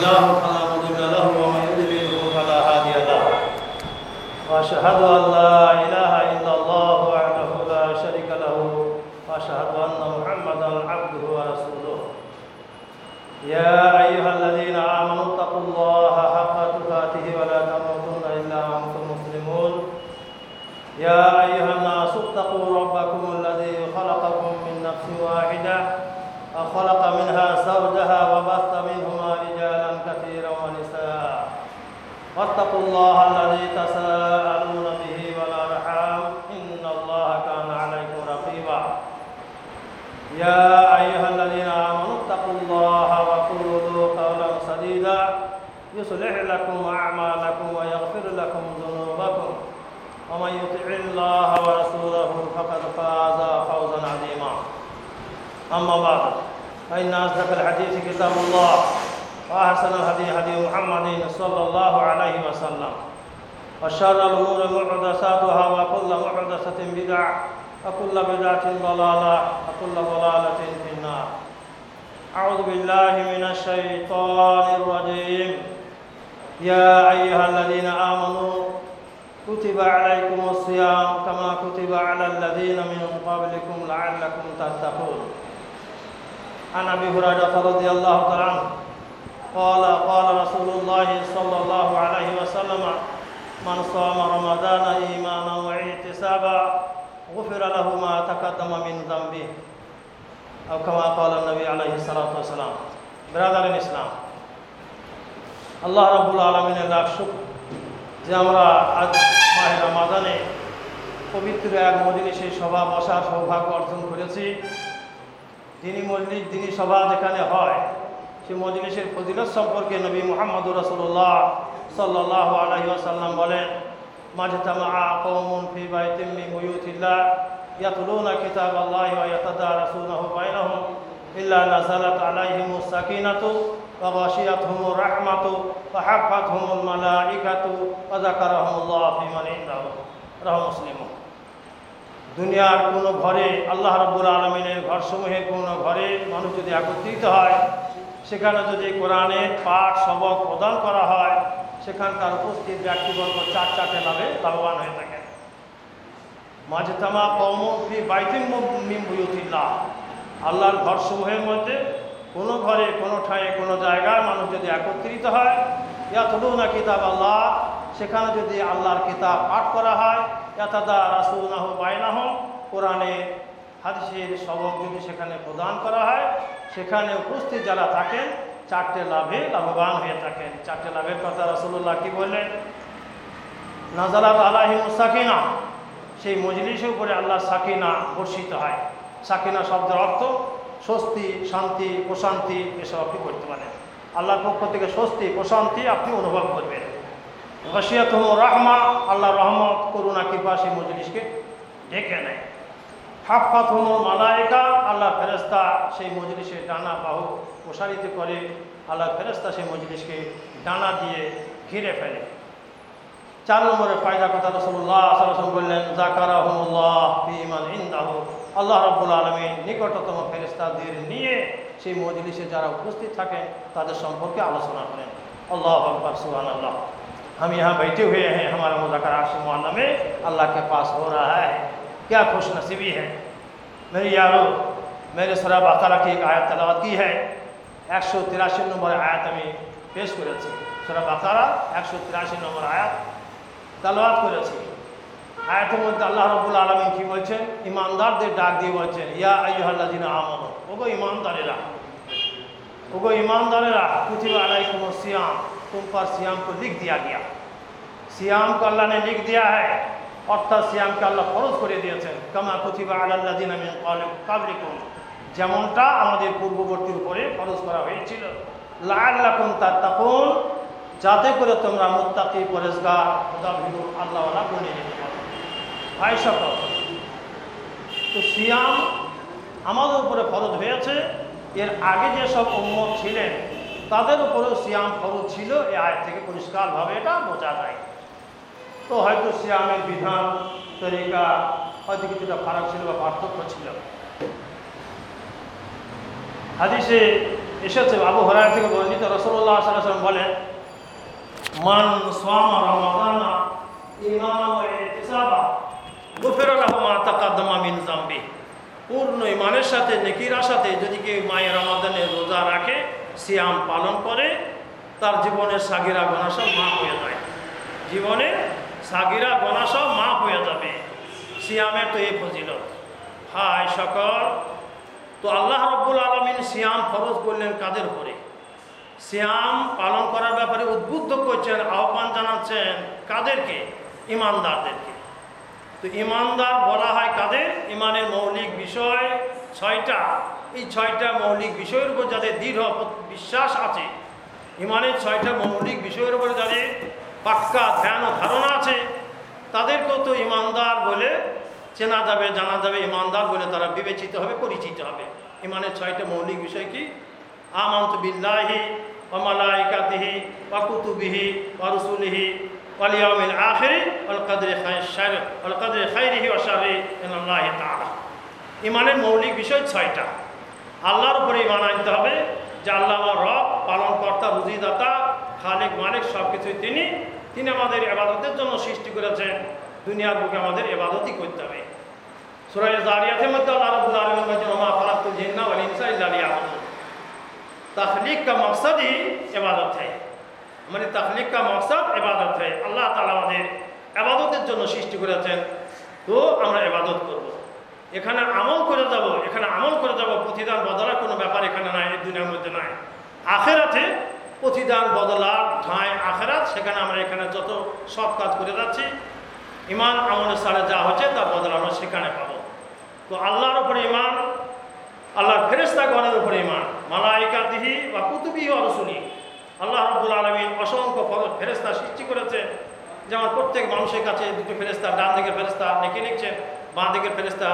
الله সাল্লাহ আলহিহাসাল্লাম বলেন মাজতামা কৌমুন ফি বাইতিম্মি মুয়ুতিল্লাহ ইয়াতলুনা কিতাব আল্লাহ ওয়া ইয়াতাদারাসুনাহু বাইনাহুম, ইল্লা নাযালাত আলাইহিমুস সাকিনাতু ওয়া গাশিয়াতহুমুর রাহমাতু ওয়া হাফাতহুমুল মালাঈকাতু ওয়া যাকারাহুমুল্লাহ ফি মান ইনদাহু। রাহু মুসলিমুন। দুনিয়ার কোন ঘরে, আল্লাহ রব্বুল আলমিনের ঘরসমূহে কোন ঘরে মানুষ যদি একত্রিত হয়, সেখানে যদি কোরআনের পাঠ সবক প্রদান করা হয় সেখানকার উপস্থিত ব্যক্তিবর্গ চার চারটে লাভে লাভবান হয়ে থাকে। মাঝে তামা কৌমফি বাইতিম মিমবুয়ুতিল্লাহ আল্লাহর ঘরসমূহের মধ্যে কোনো ঘরে, কোনো ঠাঁয়ে, কোনো জায়গায় মানুষ যদি একত্রিত হয় ইয়া না কিতাব আল্লাহ সেখানে যদি আল্লাহর কিতাব পাঠ করা হয়, ইয়াতাদা রাসুনাহ বাইনাহ, কোরআনে, হাদিসের সবক যদি সেখানে প্রদান করা হয়, সেখানে উপস্থিত যারা থাকেন চারটে লাভে লাভবান হয়ে থাকেন। চারটে লাভের কথা রাসুল্লাহ কি বললেন? নাজালাত আলাহিম সাকিনা। সেই মজলিসের উপরে আল্লাহ সাকিনা বর্ষিত হয়। সাকিনা শব্দের অর্থ স্বস্তি, শান্তি, প্রশান্তি, এসব আপনি করতে পারেন। আল্লাহর পক্ষ থেকে স্বস্তি, প্রশান্তি আপনি অনুভব করবেন। রশিয়াত রহমা আল্লাহ রহমত, করুণা, কৃপা সেই মজলিসকে ডেকে নেয়। হাফাত হুমর মালায়িকা আল্লাহ ফেরেস্তা সেই মজলিসে ডানা বাহু প্রসারিত করে আল্লাহ ফেরেস্তা সেই মজলিসকে ডানা দিয়ে ঘিরে ফেলে চার নম্বরের ফায়দা কথা রসুল্লাহ সাল্লাম বললেন জাকারা হুমুল্লাহ ইমান ইন্দাহ আল্লাহ রব্বুল আলমীর নিকটতম ফেরিস্তাদের নিয়ে সেই মজলিসে যারা উপস্থিত থাকেন তাদের সম্পর্কে আলোচনা করেন अल्लाह अकबर सुबहान अल्लाह हम यहाँ बैठे हुए हैं हमारा मुजाकर आशिम में अल्लाह के पास हो रहा है क्या खुश नसीबी है मेरे यारो मेरे सरा बाकारा की एक आयत तलावत की है एक सौ तिरासी नंबर आयत আমি পেশ করেছি সরা বাকারা একশো তিরাশি নম্বর আয়াত তালাওয়াত করেছি আয়াতের মধ্যে আল্লাহ রবুল আলমিন কি বলছেন ইমানদারদের ডাক দিয়ে বলছেন ইয়া আইহাল্লাদিনা আমন ওগো ইমানদারেরা ওগো ईमानदारेरा कुतिबा अलैकुम सियाम तुम पर सियाम को लिख दिया गया सियाम को अल्लाह ने लिख दिया है অর্থাৎ সিয়ামকে আল্লাহ ফরজ করে দিয়েছেন কামা কুতিবা আলাল্লাদিন মিন কাবলিকুম যেমনটা আমাদের পূর্ববর্তীর উপরে ফরজ করা হয়েছিল। লাআল্লাকুম তাত্তাকুন, যাতে করে তোমরা মুত্তাকি পরেজগার খোদাভীরু আল্লাহওয়ালা বনে যেতে পারো ভাই সকল, তো সিয়াম আমাদের উপরে ফরজ হয়েছে। এর আগে যেসব উম্মত ছিলেন, তাদের উপরেও সিয়াম ফরজ ছিল। এ আয় থেকে পরিষ্কারভাবে এটা বোঝা যায়। তো হয়তো সিয়ামের বিধান, তরিকা, হয়তো কিছুটা ফারাক ছিল বা পার্থক্য ছিল। হাদিসে এসেছে, আবু হরাই থেকে বর্ণিত রসুল্লাহ সাল্লাম বলেন মান সামা রমাদানা মা পূর্ণ ইমানের সাথে, নেকির সাথে যদি কেউ মায়ের রমাদানের রোজা রাখে, সিয়াম পালন করে, তার জীবনের সাগিরা গোনা সব মাফ হয়ে যায়। জীবনে সাগিরা গোনা সব মাফ হয়ে যাবে। সিয়ামের তো এই ফজিলত। হাই সকল তো আল্লাহ রব্বুল আলমিন সিয়াম ফরজ করলেন কাদের উপরে? সিয়াম পালন করার ব্যাপারে উদ্বুদ্ধ করছেন, আহ্বান জানাচ্ছেন কাদেরকে? ইমানদারদেরকে। তো ইমানদার বলা হয় কাদের? ইমানের মৌলিক বিষয় ছয়টা। এই ছয়টা মৌলিক বিষয়ের উপর যাদের দৃঢ় বিশ্বাস আছে, ইমানের ছয়টা মৌলিক বিষয়ের উপরে যাদের পাক্কা ধ্যান ও ধারণা আছে, তাদেরকেও তো ইমানদার বলে চেনা যাবে, জানা যাবে, ইমানদার বলে তারা বিবেচিত হবে, পরিচিত হবে। ইমানের ছয়টা মৌলিক বিষয় কি? আমন্ত বিল্লাহি ওমালাইকাতিহি ওয়াকুতুবিহি ওয়ারুসুলিহি ওয়ালিয়াউমিল আখিরি ওয়াল কদরি খায়র ওয়াল কদরি খাইরিহি ইনাল্লাহি ইমানের মৌলিক বিষয় ছয়টা। আল্লাহর উপরে ইমান আনতে হবে, যে আল্লাহ আমার রব, পালনকর্তা, রুজিদাতা, খালিক মালিক সব কিছুই তিনি। তিনি আমাদের এবাদতের জন্য সৃষ্টি করেছেন। দুনিয়ার বুকে আমাদের এবাদতই করতে হবে। সুরাই জারিয়াতের মধ্যে আল্লাহ রবুল আলম বলছেন কা মকসদই এবাদত है মানে তাখলিক কা মকসদ এবাদত है আল্লাহ তালা আমাদের এবাদতের জন্য সৃষ্টি করেছেন। তো আমরা এবাদত করব। এখানে আমল করে যাব, এখানে আমল করে যাব, প্রতিদান বদলার কোনো ব্যাপার এখানে নাই, এই দুনিয়ার মধ্যে নাই। আখেরাতে প্রতিদান বদলার ঠাঁই আখেরাত, সেখানে আমরা এখানে যত সব কাজ করে যাচ্ছি ইমান আমলের সারে যা হচ্ছে তার বদল আমরা সেখানে পাবো। তো আল্লাহর উপরে ইমান, আল্লাহর ফেরেস্তা গণের উপরে ইমান মালাইকা দিহি বা কুতুবি ও রসুলি আল্লাহ রব্বুল আলমী অসংখ্য ফরজ ফেরেস্তা সৃষ্টি করেছেন। যেমন প্রত্যেক মানুষের কাছে দুটো ফেরেস্তা ডান দিকের ফেরেস্তা নেকে লিখছেন বাঁ দিকের ফেরেস্তা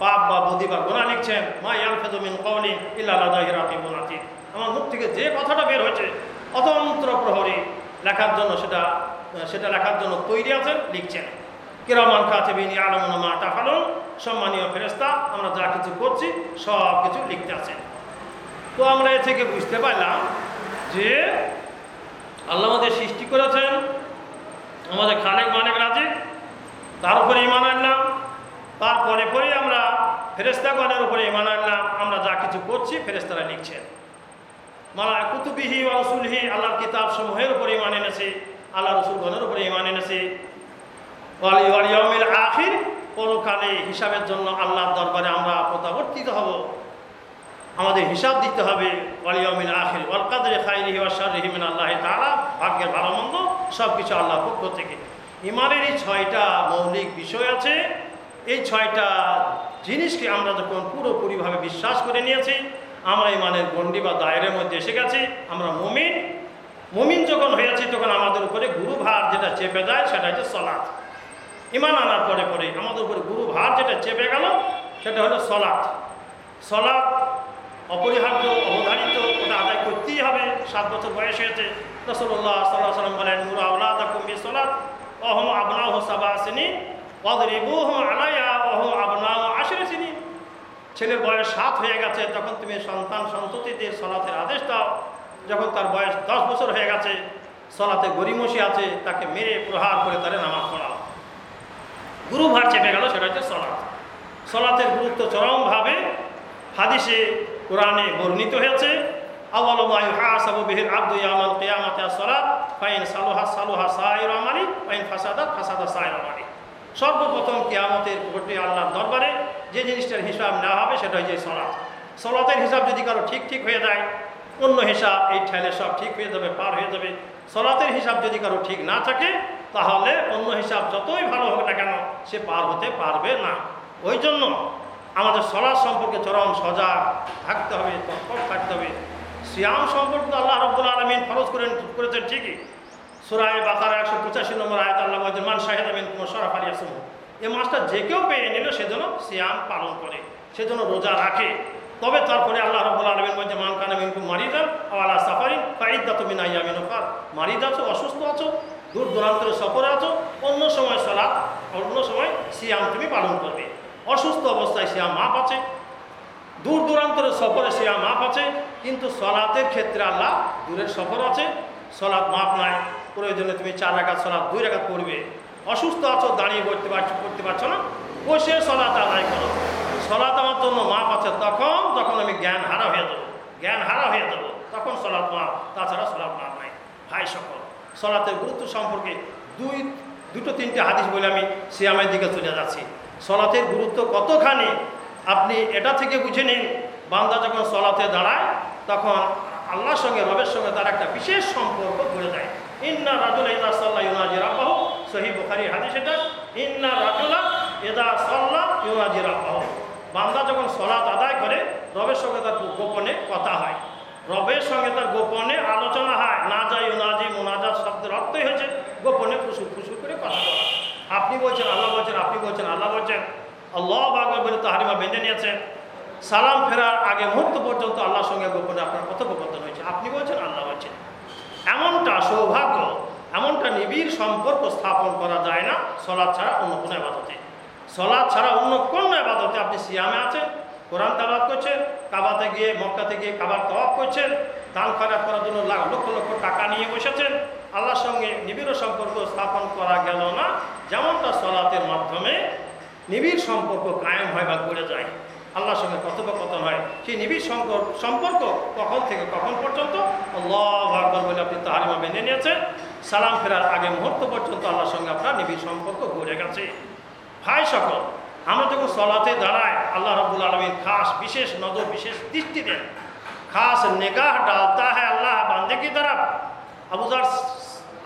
পাপ বা বদি বা গোনা লিখছেন মা ইয়াল ফেজমিন কওলিন ইল্লা লাদাহি রাকিবুন আতীত আমার মুখ থেকে যে কথাটা বের হয়েছে, অতন্ত্র প্রহরী লেখার জন্য সেটা সেটা লেখার জন্য তৈরি আছেন, লিখছেন। কিরামান কাতিবিন ইয়ালামুনা মা তাফালুন, সম্মানীয় ফেরেস্তা আমরা যা কিছু করছি, সব কিছু লিখতে আছেন। তো আমরা এ থেকে বুঝতে পারলাম যে আল্লাহ আমাদের সৃষ্টি করেছেন, আমাদের খালেক মানেক রাজি, তার উপরে ইমান আনলাম, তারপরে পরে আমরা ফেরেস্তাগণের উপরে ইমান আনলাম, আমরা যা কিছু করছি ফেরেস্তারা লিখছেন। মালা কুতুবিহি রসুলহি, আল্লাহর কিতাব সমূহের উপরে ইমান এনেছে, আল্লাহ রসুলগণের উপরে ইমান এনেছে। ওয়ালিয়মিল আখির, পরকালে হিসাবের জন্য আল্লাহর দরবারে আমরা প্রত্যাবর্তিত হব। আমাদের হিসাব দিতে হবে ওয়ালিয়মিল আখির, ওয়াল কাদরে খাইরিহি ওয়া শাররিহি আল্লাহ তাআলা, ভাগ্যের ভালো মন্দ সব কিছু আল্লাহর পক্ষ থেকে। ইমানের এই ছয়টা মৌলিক বিষয় আছে। এই ছয়টা জিনিসকে আমরা যখন পুরোপুরিভাবে বিশ্বাস করে নিয়েছি, আমরা ইমানের গণ্ডি বা দায়ের মধ্যে এসে গেছি, আমরা মুমিন। মুমিন যখন হয়েছি তখন আমাদের উপরে গুরু ভার যেটা চেপে যায়, সেটা হচ্ছে সলাৎ ইমান আনার পরে পরে আমাদের উপরে গুরু ভার যেটা চেপে গেল, সেটা হলো সলাৎ। সলাৎ অপরিহার্য, অবধারিত, ওটা আদায় করতেই হবে। সাত বছর বয়স হয়েছে। রসল্লাহ সাল্লাহ সাল্লাম বলেন, নুরা আউলাদ কুম্বি সলাৎ অহম আবনাহ সাবা আসেনি অদরিবু হম আলাইয়া অহম আবনাহ আশিরে চিনি ছেলের বয়স সাত হয়ে গেছে, তখন তুমি সন্তান সন্ততিদের সলাতের আদেশ দাও। যখন তার বয়স দশ বছর হয়ে গেছে, সলাতে গরিমসি আছে, তাকে মেরে প্রহার করে তারে নামাজ পড়াও। গুরু ভার চেপে গেল, সেটা হচ্ছে সলাৎ। সলাতের গুরুত্ব চরমভাবে হাদিসে, কোরআনে বর্ণিত হয়েছে সর্বপ্রথম কিয়ামতের কোর্টে আল্লাহর দরবারে যে জিনিসটার হিসাব না হবে, সেটা হচ্ছে সলাৎ। সলাতের হিসাব যদি কারও ঠিক ঠিক হয়ে যায়, অন্য হিসাব এই ঠেলে সব ঠিক হয়ে যাবে, পার হয়ে যাবে। সলাতের হিসাব যদি কারও ঠিক না থাকে তাহলে অন্য হিসাব যতই ভালো হোক না কেন সে পার হতে পারবে না। ওই জন্য আমাদের সলাৎ সম্পর্কে চরম সজাগ থাকতে হবে, তৎপর থাকতে হবে। সিয়াম সম্পর্কে আল্লাহ রব্দুল আলমিন ফরজ করেন, করেছেন ঠিকই। সুরায় বাকার একশো পঁচাশি নম্বর আয়ত, আল্লাহ বলছেন, মান শাহেদ আমিন কুমার সরাফ আলিয়া সুমু এই মাসটা যে কেউ পেয়ে নিল সেজন্য সিয়াম পালন করে সেজন্য রোজা রাখে। তবে তারপরে আল্লাহ রব্বুল আলমিন বলছে মান কানা মিনকু মারিদান আল্লাহ সাফারিন ফাইদা তুমি নাই আমিন মারিদ আছো, অসুস্থ আছো দূর দূরান্তের সফরে আছো, অন্য সময় সলাৎ অন্য সময় সিয়াম তুমি পালন করবে। অসুস্থ অবস্থায় সিয়াম মাপ আছে, দূর দূরান্তরের সফরে সিয়াম মাপ আছে, কিন্তু সলাতের ক্ষেত্রে আল্লাহ দূরের সফর আছে সলাৎ মাপ নাই, প্রয়োজনে তুমি চার রাখাত সলাৎ দুই রাখাত পড়বে। অসুস্থ আছো, দাঁড়িয়ে পড়তে পারছ পড়তে পারছ না, বসে সলাৎ আদায় করো। সলাৎ আমার জন্য মাপ আছে, তখন তখন আমি জ্ঞান হারা হয়ে যাব। জ্ঞান হারা হয়ে যাব, তখন সলাৎ মাপ তাছাড়া সলাৎ মাপ নাই। ভাই সকল সলাতের গুরুত্ব সম্পর্কে দুই, দুটো, তিনটে হাদিস বলে আমি সিয়ামের দিকে চলে যাচ্ছি। সলাতের গুরুত্ব কতখানি? আপনি এটা থেকে বুঝে নিন, বান্দা যখন সলাতে দাঁড়ায়, তখন আল্লাহর সঙ্গে, রবের সঙ্গে তার একটা বিশেষ সম্পর্ক গড়ে যায় ইন্না রাজুল ইদা সাল্লাহ ইউনাজি রাব্বাহ, সহি বুখারি হাদিস এটা। ইন্না রাজুলা এদা সাল্লাহ ইউনাজি রাব্বাহ। বান্দা যখন সলাত আদায় করে, রবের সঙ্গে তার গোপনে কথা হয়। রবের সঙ্গে তার গোপনে আলোচনা হয়। না যাই উনাজি মোনাজাত শব্দের অর্থই হয়েছে গোপনে ফুসু ফুসু করে কথা বলা। আপনি বলছেন, আল্লাহ বলছেন, আপনি বলছেন, আল্লাহ বলছেন, আল্লাহ বাগর বলে তাহারিমা বেঁধে নিয়েছেন সালাম ফেরার আগে মুহূর্ত পর্যন্ত আল্লাহর সঙ্গে গোপনে আপনার কথোপকথন হয়েছে। আপনি বলছেন, আল্লাহ বলছেন। এমনটা সৌভাগ্য, এমনটা নিবিড় সম্পর্ক স্থাপন করা যায় না। সলাদ ছাড়া অন্য কোনো আবাদতে সলাদ ছাড়া অন্য কোন আবাদতে আপনি সিয়ামে আছেন। কোরআন তালাত করছেন, কাবাতে গিয়ে, মক্কাতে গিয়ে কাবার তওয়াব করছেন দান খারাপ করার জন্য লাখ লক্ষ লক্ষ টাকা নিয়ে বসেছেন, আল্লাহর সঙ্গে নিবিড় সম্পর্ক স্থাপন করা গেল না, যেমনটা সলাতের মাধ্যমে নিবিড় সম্পর্ক কায়েম হয় বা গড়ে যায়। আল্লাহর সঙ্গে কথোপকথন হয়, সেই নিবিড় সম্পর্ক সম্পর্ক কখন থেকে কখন পর্যন্ত? আল্লাহ আকবর বলে আপনি তাহারিমা মেনে নিয়েছেন, সালাম ফেরার আগে মুহূর্ত পর্যন্ত আল্লাহর সঙ্গে আপনার নিবিড় সম্পর্ক গড়ে গেছে। ভাই সকল আমরা যখন সলাতে দাঁড়াই আল্লাহ রবুল আলমীর খাস বিশেষ নজর বিশেষ দৃষ্টি দেন খাস নেগাহ ডালতা হ্যাঁ আল্লাহ বান্দে কি তারা আবুজার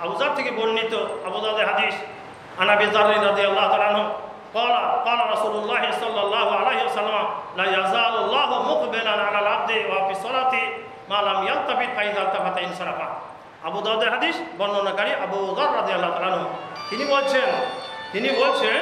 আবুজার থেকে বর্ণিত আবুজাদের হাদিস আনাবি জারি রাদি আল্লাহ তালানো قال قال رسول الله صلى الله عليه وسلم لا يزال الله مقبلا على العبد وفي صلاته ما لم يلتفت فإذا التفت انصرف আবু দাউদের হাদিস বর্ণনাকারী আবু জার রাদিয়াল্লাহু তাআলা আনহু তিনি বলছেন তিনি বলছেন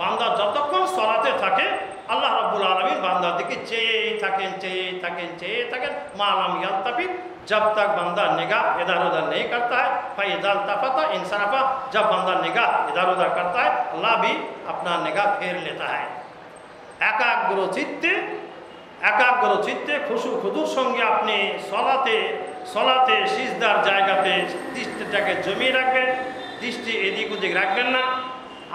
বান্দা যতক্ষণ সলাতে থাকে আল্লাহ রাব্বুল আলমিন বান্দার দিকে চেয়েই থাকেন চেয়ে থাকেন চেয়ে থাকেন মালাম ইয়ালতাফিক जब तक बंदा निगाह इधर उधर नहीं करता है भाई इधर तफाता इंसराफा जब बंदा निगाह इधर उधर करता है अल्लाह भी अपना निगाह फेर लेता है একাগ্র চিত্তে একাগ্র চিত্তে খুশু খুদুর সঙ্গে আপনি সলাতে সলাতে সিজদার জায়গাতে দৃষ্টিটাকে জমিয়ে রাখবেন দৃষ্টি এদিক ওদিক রাখবেন না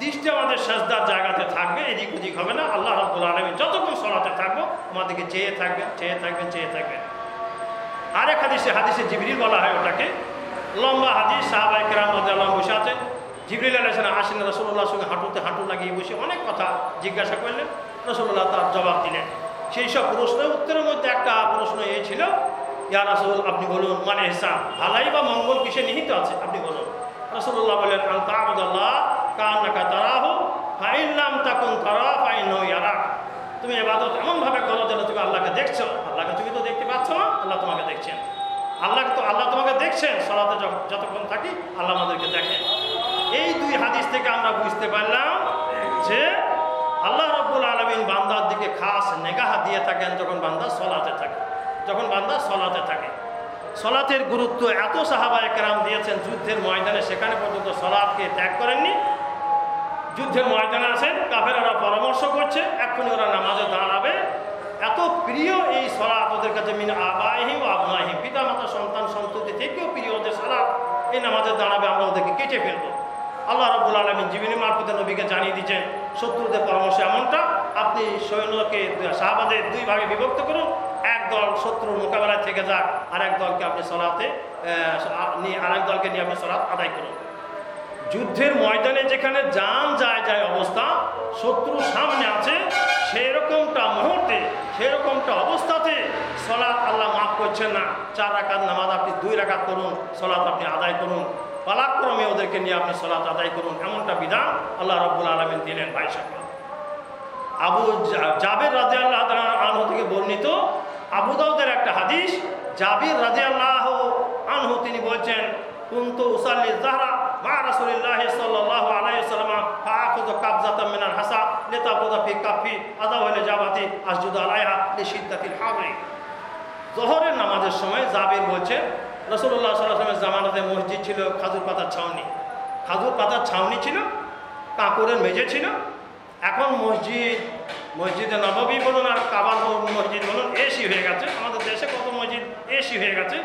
দৃষ্টি আমাদের সাজদার জায়গাতে থাকবে, এদিক ওদিক হবে না। আল্লাহ রব্বুল আলমী যতক্ষণ সলাতে থাকব আমাদেরকে চেয়ে থাকবেন চেয়ে থাকবেন চেয়ে থাকবেন আরেক হাদিসে হাদিসে জিবরিল বলা হয় ওটাকে। লম্বা হাদিস সাহাবাই কেরাম আল্লাহ বসে আছেন জিবরিল আলাইসালাম আসেন রসুল্লাহর সঙ্গে হাঁটুতে হাঁটু লাগিয়ে বসে অনেক কথা জিজ্ঞাসা করলেন। রসুল্লাহ তার জবাব দিলেন। সেই সব প্রশ্নের উত্তরের মধ্যে একটা প্রশ্ন এই ছিল, ইয়া রসুল, আপনি বলুন মানে হিসাব ভালাই বা মঙ্গল কিসে নিহিত আছে? আপনি বলুন। রসুল্লাহ বললেন আল্লাহ কান্নাকা তারাহ ফাইল্লাম তাকুন তারা ফাইন ইয়ারা। তুমি এবাদত এমনভাবে করো যেন তুমি আল্লাহকে দেখছ। আল্লাহকে তুমি তো দেখতে পাচ্ছ না, আল্লাহ তোমাকে দেখছেন। আল্লাহ তো আল্লাহ তোমাকে দেখছেন, সলাতে যতক্ষণ থাকি আল্লাহ আমাদেরকে দেখেন। এই দুই হাদিস থেকে আমরা বুঝতে পারলাম যে আল্লাহ রব্বুল আলমিন বান্দার দিকে খাস নেগাহা দিয়ে থাকেন যখন বান্দা সলাতে থাকে। যখন বান্দা সলাতে থাকে। সলাতের গুরুত্ব এত সাহাবায় কেরাম দিয়েছেন, যুদ্ধের ময়দানে সেখানে পর্যন্ত সলাদকে ত্যাগ করেননি। যুদ্ধের ময়দানে কাফের ওরা পরামর্শ করছে, এক্ষুনি ওরা নামাজে দাঁড়াবে। এত প্রিয় এই সলাৎ ওদের কাছে, মিন আবাহিম আবনাহিম পিতা মাতা সন্তান, সন্ততি থেকেও প্রিয় ওদের সলাৎ এই নামাজে দাঁড়াবে, আমরা ওদেরকে কেটে ফেলব। আল্লাহ রব্বুল আলমী জীবনী মারফতে নবীকে জানিয়ে দিচ্ছেন শত্রুদের পরামর্শ এমনটা, আপনি সৈন্যকে শাহবাদের দুই ভাগে বিভক্ত করুন, এক দল শত্রুর মোকাবেলায় থেকে যাক আর এক দলকে আপনি সলাতে নিয়ে আরেক দলকে নিয়ে আপনি সলাৎ আদায় করুন। যুদ্ধের ময়দানে যেখানে যান যায় যায় অবস্থা শত্রু সামনে আছে, সেরকমটা মুহূর্তে, সেরকমটা অবস্থাতে সলাৎ আল্লাহ মাফ করছেন না। চার রাকাত নামাজ আপনি দুই রাকাত করুন সলাৎ আপনি আদায় করুন। পালাক্রমে ওদেরকে নিয়ে আপনি সলাৎ আদায় করুন, এমনটা বিধান আল্লাহ রব্বুল আলমিন দিলেন ভাই সাহেব আবু জাবের রাজে আল্লাহ আনহু থেকে বর্ণিত আবু দাউদের একটা হাদিস, জাবির রাজে আল্লাহ আনহু তিনি বলছেন কুন্তু উসাল্লি জাহরা মা রাসূলিল্লাহ সাল্লাল্লাহু আলাইহি ওয়াসাল্লাম, ফাআখুযু কাবজাতাম মিনাল হাসা লিতাকুযা ফি কাফি আদা হইলে জাবাতি আসজুদু আলাইহা লিশিদ্দাতিল হাবরি। জোহরের নামাজের সময় জাবির বলছেন রসুল্লাহ সাল্লামের জামানাতে মসজিদ ছিল খাজুর পাতার ছাউনি। খাজুর পাতার ছাউনি ছিল, কাঁকুরের মেঝে ছিল। এখন মসজিদ, মসজিদে নববী বলুন আর কাবার মসজিদ বলুন, এসি হয়ে গেছে। আমাদের দেশে কত মসজিদ এসি হয়ে গেছে।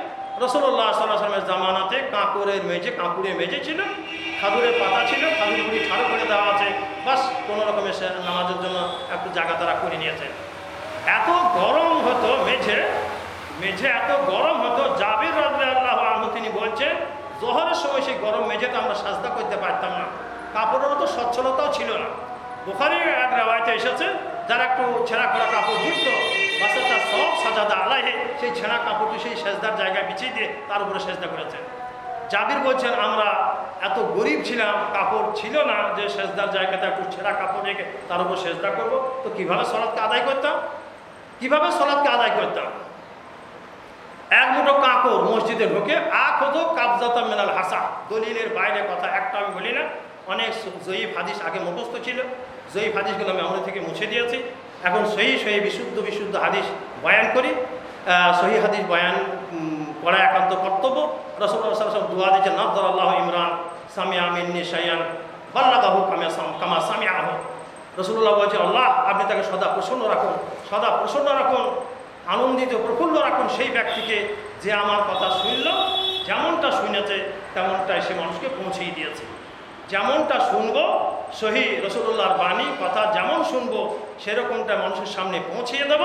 রসুল্লাহ সাল্লামের জামানাতে কাঁকুরের মেঝে কাঁকুরের মেঝে ছিল খাজুরের পাতা ছিল খাজুর গুলি ছাড়ো করে দেওয়া আছে। বাস কোনো রকমের সে নামাজের জন্য একটু জায়গা তারা করে নিয়েছে। এত গরম হতো মেঝে মেঝে এত গরম হতো, জাবির রাদিয়াল্লাহু আনহু তিনি বলছেন জোহরের সময় সেই গরম মেঝেতে আমরা সাজদা করতে পারতাম না। কাপড়ের তো সচ্ছলতাও ছিল না। বোখারির এক রেওয়ায়তে এসেছে, যারা একটু ছেঁড়া করা কাপড় জুটত বাসা সব সাজাদা আলাহে সেই ছেঁড়া কাপড়টি সেই সেজদার জায়গায় বিছিয়ে দিয়ে তার উপরে সেজদা করেছেন জাবির বলছেন, আমরা এত গরিব ছিলাম, কাপড় ছিল না যে সেজদার জায়গাতে একটু ছেঁড়া কাপড় রেখে তার উপর সেজদা করব। তো কীভাবে সলাৎকে আদায় করতাম? কীভাবে সলাৎকে আদায় করতাম? এক মুঠো কাঁকর মসজিদে ঢুকে আখ হতো কাবজাতা মেনাল হাসা দলিলের বাইরে কথা একটা আমি বলি না। অনেক জয়ীফ হাদিস আগে মুখস্থ ছিল। জয়ীফ হাদিসগুলো আমি আমাদের থেকে মুছে দিয়েছি। এখন সহি সহি বিশুদ্ধ বিশুদ্ধ হাদিস বয়ান করি সহি হাদিস বয়ান করা একান্ত কর্তব্য। রসুল্লাহ দোয়া দিয়েছে নজর আল্লাহ ইমরান সামিয়া মিন্নি সাইয়ান বাল্লাগাহু কামিয়া কামা সামিয়া আহ রসুল্লাহ বলছে আল্লাহ, আপনি তাকে সদা প্রসন্ন রাখুন, সদা প্রসন্ন রাখুন, আনন্দিত, প্রফুল্ল রাখুন সেই ব্যক্তিকে যে আমার কথা শুনল, যেমনটা শুনেছে, তেমনটাই সে মানুষকে পৌঁছেই দিয়েছে। যেমনটা শুনব, সহি রসুল্লাহর বাণী, কথা যেমন শুনব, সেরকমটা মানুষের সামনে পৌঁছিয়ে দেব।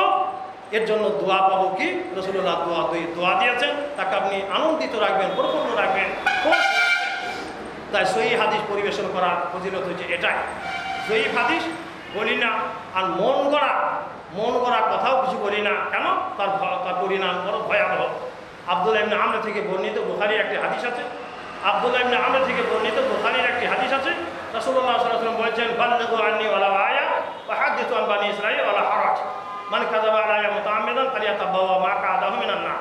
এর জন্য দোয়া পাবো কি? রসুল্লাহ দোয়া দুই দোয়া দিয়েছেন। তাকে আপনি আনন্দিত রাখবেন প্রফুল্ল রাখবেন তাই সহি হাদিস পরিবেশন করার ফজিলত হচ্ছে এটাই। সহি হাদিস বলি না, আর মন গড়া মন গড়া কথাও কিছু বলি না। কেন? তার তার পরিণাম বড় ভয়াবহ। আব্দুল আমর থেকে বর্ণিত বুখারির একটি হাদিস আছে আব্দুল ইবনে আমর থেকে বর্ণিত বুখারির একটি হাদিস আছে, রাসূলুল্লাহ সাল্লাল্লাহু আলাইহি ওয়াসাল্লাম বলেছেন, বাল্লাগু আন্নি ওয়ালা আয়া ওয়া হাদিসু আন বানি ইসরাঈল ওয়ালা হারাজ। মান কাযাবা আলাইয়া মুতাআম্মিদান ফালিয়াতাবাওয়া মা কাদাহু মিনান নার।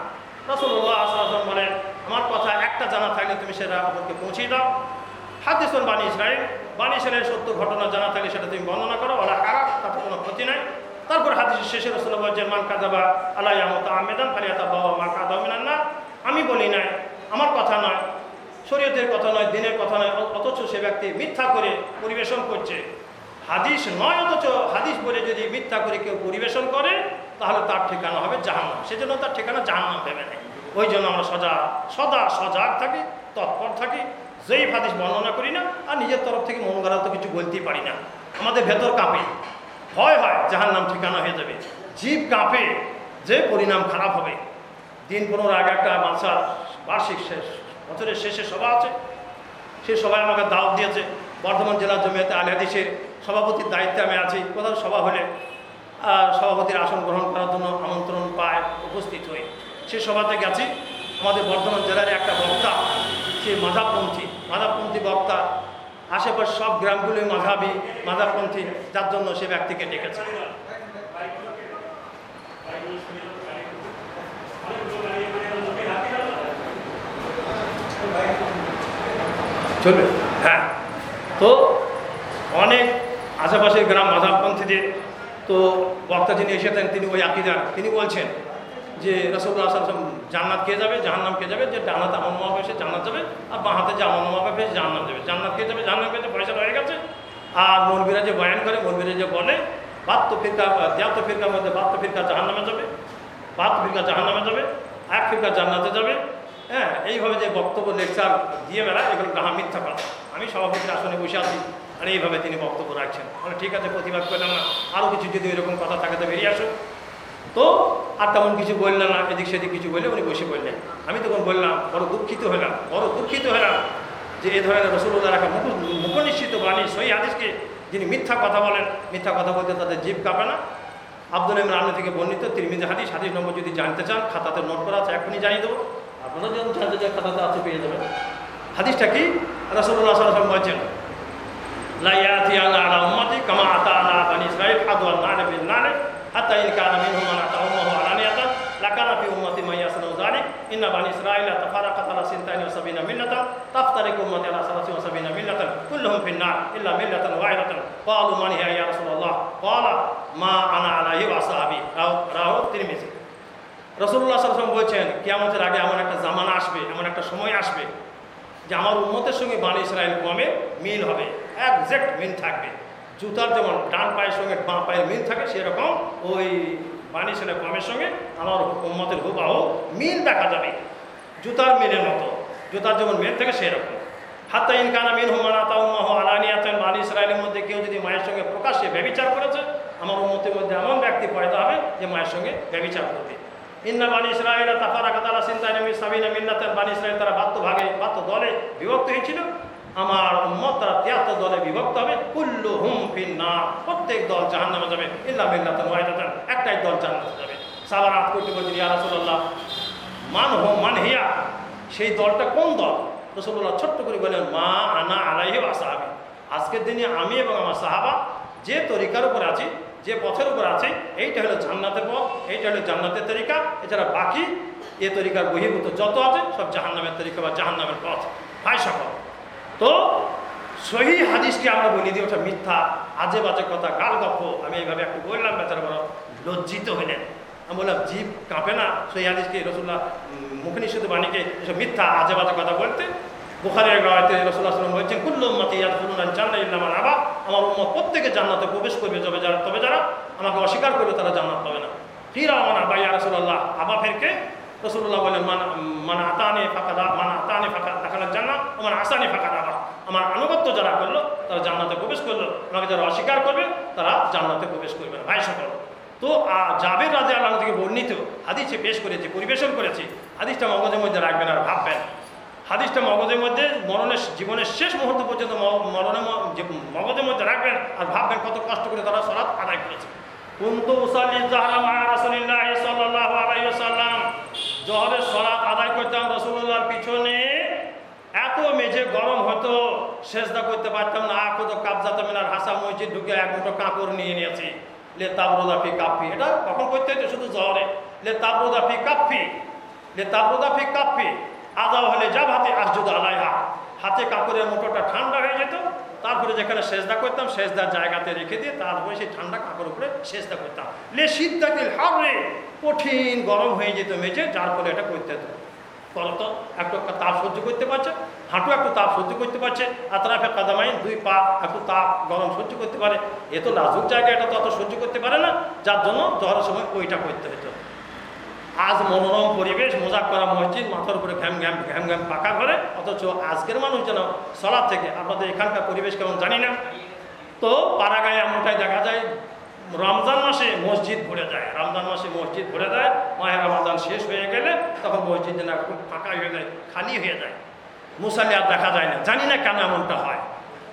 রাসূলুল্লাহ সাল্লাল্লাহু আলাইহি ওয়াসাল্লাম বলেন, আমার কথা একটা জানা থাকলে তুমি সেটা আমাকে পৌঁছে দাও। হাদিসুন বানি ইসরাইল বানি ইসরাইলের সত্য ঘটনা জানা থাকলে সেটা তুমি বর্ণনা করো। ওলা খারাপ তাতে কোনো ক্ষতি নাই। তারপর হাদিসের শেষে রসুল বলছেন, মান কাদাবা আলাই আমত আমেদান ফালিয়াতা বাবা মা কাদা মিনান না আমি বলি নাই, আমার কথা নয়। শরীয়তের কথা নয়, দিনের কথা নয় অথচ সে ব্যক্তি মিথ্যা করে পরিবেশন করছে। হাদিস নয়, অথচ হাদিস বলে যদি মিথ্যা করে কেউ পরিবেশন করে, তাহলে তার ঠিকানা হবে জাহান্নাম। সেজন্য তার ঠিকানা জাহান্নাম ভেবে নেয়। ওই জন্য আমরা সজা, সদা সজাগ থাকি, তৎপর থাকি। যেই হাদিস বর্ণনা করি না, আর নিজের তরফ থেকে মন গড়া তো কিছু বলতেই পারি না। আমাদের ভেতর কাঁপে। ভয় হয়, জাহান্নাম ঠিকানা হয়ে যাবে। জীব কাঁপে, যে পরিণাম খারাপ হবে। দিন পনেরো আগে একটা মাসার বার্ষিক শেষ বছরের শেষে সভা আছে। সে সভায় আমাকে দাওয়াত দিয়েছে বর্ধমান জেলা জমিয়তে আলী হাদিসের সভাপতির দায়িত্বে আমি আছি। কোথাও সভা হলে সভাপতির আসন গ্রহণ করার জন্য আমন্ত্রণ পায়, উপস্থিত হই। সে সভাতে গেছি। আমাদের বর্ধমান জেলার একটা বক্তা, সে মাধাবপন্থী। মাধাবপন্থী বক্তা, আশেপাশে সব গ্রামগুলোই মাধাবী, মাধাবপন্থী, যার জন্য সে ব্যক্তিকে ডেকেছে। চলবে। হ্যাঁ। তো অনেক আশেপাশের গ্রাম মাধাবপন্থীদের তো বক্তা যিনি এসেছেন, তিনি ওই আকিদার। তিনি বলছেন যে রসগোল্লা আসলাম জান্নাত কে যাবে? জাহান্নাম কে যাবে? যে ডানাতে আমন মাপে সে জান্নাত যাবে, আর বাঁ হাতে যে আমন মাপে সে জান্নাত যাবে। জান্নাত কে যাবে? জান্নাত কে পয়সা হয়ে গেছে। আর মৌলবীরা যে বয়ান করে, মৌলবীরা যে বলে বাত্ত ফিরকা দেয়াত্ত ফিরকার মধ্যে বাত্ত ফিরকা জাহান্নামে যাবে বাত ফিরকা জাহান্নামে যাবে, এক ফিরকা জান্নাতে যাবে। হ্যাঁ এইভাবে যে বক্তব্য লেকচার দিয়ে বেড়ায়, এগুলো গাহা মিথ্যা কথা। আমি সভাপতির আসনে বসে আছি, আর এইভাবে তিনি বক্তব্য রাখছেন। মানে ঠিক আছে, প্রতিবাদ করলাম না। আরও কিছু যদি এরকম কথা থাকে, তো বেরিয়ে আসুক তো আর তেমন কিছু বললেন না, এদিক সেদিক কিছু বলে উনি বসে বললেন আমি তখন বললাম, বড় দুঃখিত হলাম, বড় দুঃখিত হলাম যে এ ধরনের রসুল্লাহ রাখা মুখ মুখনিশ্চিত বাণী সই হাদিসকে যিনি মিথ্যা কথা বলেন, মিথ্যা কথা বলতে তাদের জীব কাঁপে না। আব্দুল ইমরান থেকে বর্ণিত তিরমিজি হাদিস হাদিস নম্বর যদি জানতে চান, খাতাতে নোট করা আছে এখনই জানিয়ে দেবো। আপনারা যখন জানতে চান খাতাতে আছে পেয়ে যাবেন হাদিসটা কি রসুল্লাহ সাল্লাম বলছেন لا يأتي على أمتي كما أتى على بني إسرائيل حظوا النار بالنار حتى إن كان منهم من أتى أمه علانية لكان في أمتي من يصنع ذلك إن بني إسرائيل تفرقت على سنتين وسبعين ملة تفترق أمتي على ثلاث وسبعين ملة كلهم في النار إلا ملة واحدة قالوا من هي يا رسول الله قال ما أنا عليه وأصحابي রাহু তিরমিজি রসুল্লাহ সাল্লাম বলছেন, কিয়ামতের আগে এমন একটা জামানা আসবে, এমন একটা সময় আসবে যে আমার উন্মতের সঙ্গে বাণী ইসরায়েল কমে মিল হবে একজ্যাক্ট মিল থাকবে। জুতার যেমন ডান পায়ের সঙ্গে বাঁ পায়ের মিল থাকে, সেরকম ওই বাণী ইসরায়েল কমের সঙ্গে আমার উন্মতের হুবাহ মিল দেখা যাবে, জুতার মিলের মতো, জুতার যেমন মিল থাকে সেরকম। হাত্তা ইনকানা মিন হুমানা তাউমাহ আলানিয়াতেন বাণী ইসরায়েলের মধ্যে কেউ যদি মায়ের সঙ্গে প্রকাশ্যে ব্যবিচার করেছে, আমার উন্মতের মধ্যে এমন ব্যক্তি পয়দা হবে যে মায়ের সঙ্গে ব্যবিচার করবে। ইন্না বানি ইসরায়েল তাফারা কাতালা সিন্তাই নামি সাবিনা মিন্নাতের বানি ইসরায়েল তারা বাত্য ভাগে বাত্য দলে বিভক্ত হয়েছিল। আমার উম্মত তারা তিয়াত্তর দলে বিভক্ত হবে। কুল্লু হুম ফিন্না প্রত্যেক দল জাহান নামে যাবে। ইল্লা মিল্লাতেন ওয়াহিদাতেন, একটাই দল জান্নাতে যাবে। সাবার আট করতে বলছেন, ইয়া রাসূলুল্লাহ, মান হোম মান হিয়া, সেই দলটা কোন দল? রসুল্লাহ ছোট্ট করে বলেন মা আনা আলাইহি আসাহাবি আজকের দিনে আমি এবং আমার সাহাবা যে তরিকার উপর আছি যে পথের উপর আছে, এইটা হলো জান্নাতের পথ, এইটা হলো জান্নাতের তরিকা। এছাড়া বাকি এ তরিকার বহির্ভূত যত আছে, সব জাহান্নামের তরিকা বা জাহান্নামের পথ। ভাই সকল, তো সহি হাদিসকে আমরা বলি দিই ওটা মিথ্যা আজে বাজে কথা গাল গপ্প আমি এইভাবে একটু বললাম, বেচারা বড় লজ্জিত হইলেন আমি বললাম, জীব কাঁপে না? সহি হাদিসকে রসুল্লাহ মুখ নিষেধ বাণীকে এসব মিথ্যা আজে বাজে কথা বলতে বুখারের গাওয়াতে রসুল্লাহ সাল্লাম বলছেন, কুল্লু উম্মতি ইয়াদখুলুন জান্নাত ইল্লা মান আবা। আমার উম্মত প্রত্যেকে জান্নাতে প্রবেশ করবে তবে যারা তবে যারা আমাকে অস্বীকার করবে তারা জান্নাত পাবে না। ফিরা আমার আবা ইয়া রাসূলুল্লাহ, আবা ফেরকে? রসুল্লাহ বলেন মান মান আতানে ফাঁকা দা মান আতানে ফাঁকা দেখানোর জান্নাত আমার আসানে ফাঁকা দাবা আমার আনুগত্য যারা করল, তারা জান্নাতে প্রবেশ করল। আমাকে যারা অস্বীকার করবে, তারা জান্নাতে প্রবেশ করবে না। ভাই সকল, তো জাবের রাজা আল্লাহ থেকে বর্ণিত হাদিসে পেশ করেছে, পরিবেশন করেছে। হাদিসটা মগজের মধ্যে রাখবেন আর ভাববেন। হাদিসটা মগজের মধ্যে, মরণের জীবনের শেষ মুহূর্ত পর্যন্ত মরণের মগজের মধ্যে রাখবেন আর ভাববেন কত কষ্ট করে তারা সরাত আদায় করেছে। আদায় করতাম এত মেঝে গরম করতে পারতাম না, আখো তো কাবজাত মিনার হাসা মসজিদ ঢুকে এক মুঠো কাপড় নিয়ে নিয়েছি। লে এটা করতে হতো শুধু জহরে। লে তাবরোদাফি কাফি লে তাবরোদাফি কাফি আদাও হলে যা হাতে আসজুদ আলাইহা। হাতে কাপড়ের মোটরটা ঠান্ডা হয়ে যেত, তারপরে যেখানে সেজদা করতাম, সেজদার জায়গাতে রেখে দিয়ে তারপরে সেই ঠান্ডা কাপড় উপরে সেজদা করতাম। লে শীতদাতিল হাবরে কঠিন গরম হয়ে যেত মেঝে, যার ফলে এটা করতে হতো। করত একটু তাপ সহ্য করতে পারছে, হাঁটু একটু তাপ সহ্য করতে পারছে, আতরাফে কাদামাই দুই পা একটু তাপ গরম সহ্য করতে পারে। এ তো লাজুক জায়গা এটা তো অত সহ্য করতে পারে না, যার জন্য জ্বরের সময় ওইটা করতে হতো। আজ মনোরম পরিবেশ, মোজাক করা মসজিদ, মাথার উপরে ঘ্যাম ঘ্যাম ঘ্যাম ঘ্যাম পাকা ঘরে, অথচ আজকের মানুষ যেন সলাদ থেকে আপনাদের এখানকার পরিবেশ কেমন জানি না। তো পাড়াগায়ে এমনটাই দেখা যায়, রমজান মাসে মসজিদ ভরে যায়। রমজান মাসে মসজিদ ভরে যায় মায়ের রমজান শেষ হয়ে গেলে তখন মসজিদ যেন খুব ফাঁকা হয়ে যায়, খালি হয়ে যায়। মুসালি আর দেখা যায় না, জানি না কেন এমনটা হয়।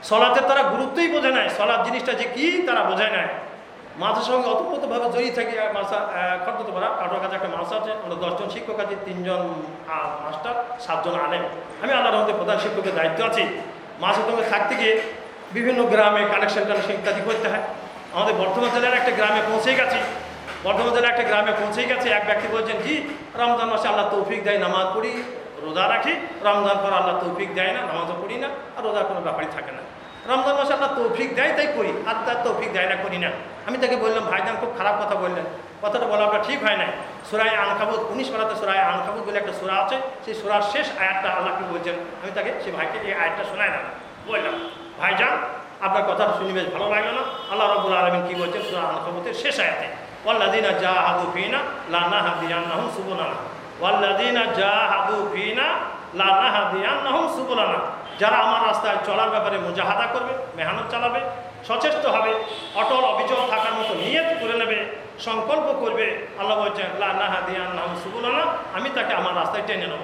সলাতের তারা গুরুত্বই বোঝে নাই সলাদ জিনিসটা যে কি তারা বোঝে নেয় মাছের সঙ্গে অতপ্রতভাবে জড়িয়ে থাকি মাসা খরদত পারা কাটোর কাছে একটা মাস আছে, আমরা দশজন শিক্ষক আছি, তিনজন মাস্টার, সাতজন আলেম। আমি আল্লাহর মধ্যে প্রধান শিক্ষকের দায়িত্ব আছি। মাছের সঙ্গে থাকতে গিয়ে বিভিন্ন গ্রামে কানেকশন কানেকশন ইত্যাদি করতে হয়। আমাদের বর্ধমান জেলার একটা গ্রামে পৌঁছে গেছি। বর্ধমান জেলার একটা গ্রামে পৌঁছে গেছে। এক ব্যক্তি বলছেন, জি, রমজান মাসে আল্লাহ তৌফিক দেয়, নামাজ পড়ি, রোজা রাখি। রমজান পর আল্লাহ তৌফিক দেয় না, নামাজও পড়ি না, আর রোজার কোনো ব্যাপারই থাকে না। রমজান মাসে আল্লাহ তৌফিক দেয় তাই করি, আর তার তৌফিক দেয় না, করি না। আমি তাকে বললাম, ভাইজান, খুব খারাপ কথা বললেন। কথাটা বলা আপনার ঠিক হয় নাই। সুরায় আনকাবুত উনিশ পাড়াতে সুরায় আনকাবুত বলে একটা সুরা আছে, সেই সুরার শেষ আয়াতটা আল্লাহকে বলছেন? আমি তাকে সেই ভাইকে এই আয়াতটা শোনাই না, বললাম, ভাইজান, আপনার কথাটা শুনে বেশ ভালো লাগল না? আল্লাহ রবুল আলমিন কী বলছেন? সুরা আনকাবুতের শেষ আয়াতে ওয়াল্লাদিনা যা হাদু ফিনা লানা হাদিয়ান্নাহুম সুবুলানা। ওয়াল্লাদিনা যা হাদু ফিনা লানা হাদিয়ান্নাহুম সুবুলানা। যারা আমার রাস্তায় চলার ব্যাপারে মুজাহাদা করবে, মেহনত চালাবে, সচেষ্ট হবে, অটল অবিচল থাকার মতো নিয়ত করে নেবে, সংকল্প করবে, আল্লাহ বলছেন আমি তাকে আমার রাস্তায় টেনে নেব।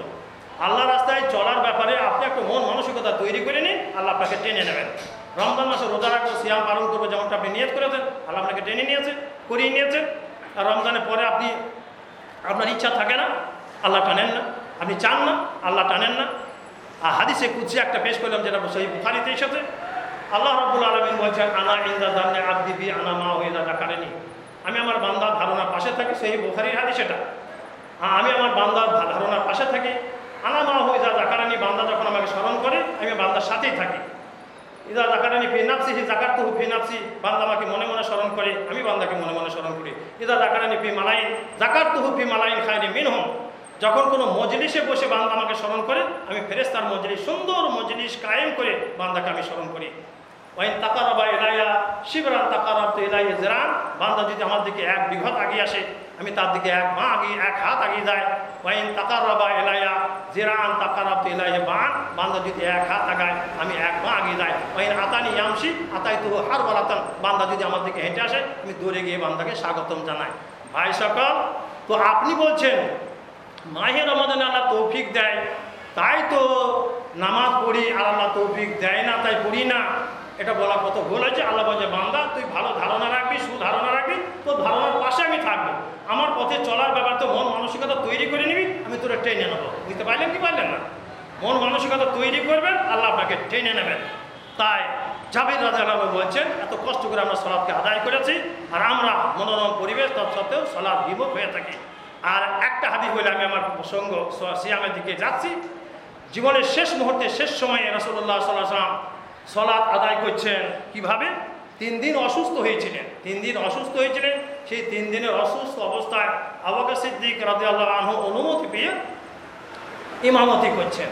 আল্লাহ রাস্তায় চলার ব্যাপারে আপনি একটা মন মানসিকতা তৈরি করে নিন, আল্লাহ আপনাকে টেনে নেবেন। রমজান মাসে রোজা রাখব সিয়াম পালন করব যেমনটা আপনি নিয়ত করেছেন, আল্লাহ আপনাকে টেনে নিয়েছে, করিয়ে নিয়েছে। আর রমজানের পরে আপনি, আপনার ইচ্ছা থাকে না, আল্লাহ টানেন না। আপনি চান না, আল্লাহ টানেন না। আর হাদিসে কুচি একটা পেশ করলাম যেটা সেই বুখারিতে এসেছে। আল্লাহ রাব্বুল আলমিন বলছেন, আনা ইন্দা দান্নে আব্দি বি আনা মা হয়ে দাদা কারেনি আমি আমার বান্দার ধারণার পাশে থাকি সেই বুখারির হাদিস এটা। আমি আমার বান্দার ধারণার পাশে থাকি, আনা মা হয়ে যা জাকারানি বান্দা যখন আমাকে স্মরণ করে, আমি বান্দার সাথেই থাকি। ইদা জাকারানি ফি নাফসি হি জাকার তো ফি নাফসি। বান্দা আমাকে মনে মনে স্মরণ করে, আমি বান্দাকে মনে মনে স্মরণ করি, ইদা জাকারানি ফি মালাইন জাকার তো ফি মালাইন খায়নি মিনহম। যখন কোনো মজলিসে বসে বান্দা আমাকে স্মরণ করে, আমি ফেরেস তার মজলিস, সুন্দর মজলিস কায়েম করে বান্দাকে আমি স্মরণ করি। ওয়াইন তাকারাবা এলাইয়া শিবরান তাকারাব তো এলাইয়া জেরান, বান্দা যদি আমার দিকে এক বিঘত আগিয়ে আসে, আমি তার দিকে এক মা আগিয়ে, এক হাত আগিয়ে যায়। ওয়াইন তাকারাবা এলাইয়া জেরান তাকারাব এলাইয়া বান, বান্দা যদি এক হাত আগায়, আমি এক মা আগিয়ে যাই। ওয়াইন আতানি ইয়ামসি আতাই তো হার বালাতান বান্দা যদি আমার দিকে হেঁটে আসে, আমি দৌড়ে গিয়ে বান্দাকে স্বাগতম জানাই। ভাই সকল, তো আপনি বলছেন মাহে রমাদানে আল্লাহ তৌফিক দেয়। তাই তো নামাজ পড়ি আর আল্লাহ তৌফিক দেয় না, তাই পড়ি না। এটা বলা কত ভুল হয়েছে। আল্লাহ বলছে, বান্দা, তুই ভালো ধারণা রাখবি, সুধারণা রাখবি, তোর ধারণার পাশে আমি থাকব। আমার পথে চলার ব্যাপার তো মন মানসিকতা তৈরি করে নিবি, আমি তোরা ট্রেনে নেব। বুঝতে পারলেন কি পারলেন না? মন মানসিকতা তৈরি করবেন, আল্লাহ আপনাকে ট্রেনে নেবেন। তাই জাভেদ রাজা বলছেন, এত কষ্ট করে আমরা সলাদকে আদায় করেছি, আর আমরা মনোরম পরিবেশ, তৎসত্ত্বেও সলাদ বিমুখ হয়ে থাকি। আর একটা হাদিস বলে আমি আমার প্রসঙ্গ সিয়ামের দিকে যাচ্ছি। জীবনের শেষ মুহূর্তে, শেষ সময়ে রসল্লাহ সাল্লাম সলাৎ আদায় করছেন। কীভাবে? তিন দিন অসুস্থ হয়েছিলেন। তিন দিন অসুস্থ হয়েছিলেন। সেই তিন দিনের অসুস্থ অবস্থায় আবাকা সিদ্দিক রাজি আল্লাহ আনহু অনুমতি পেয়ে ইমামতি করছেন।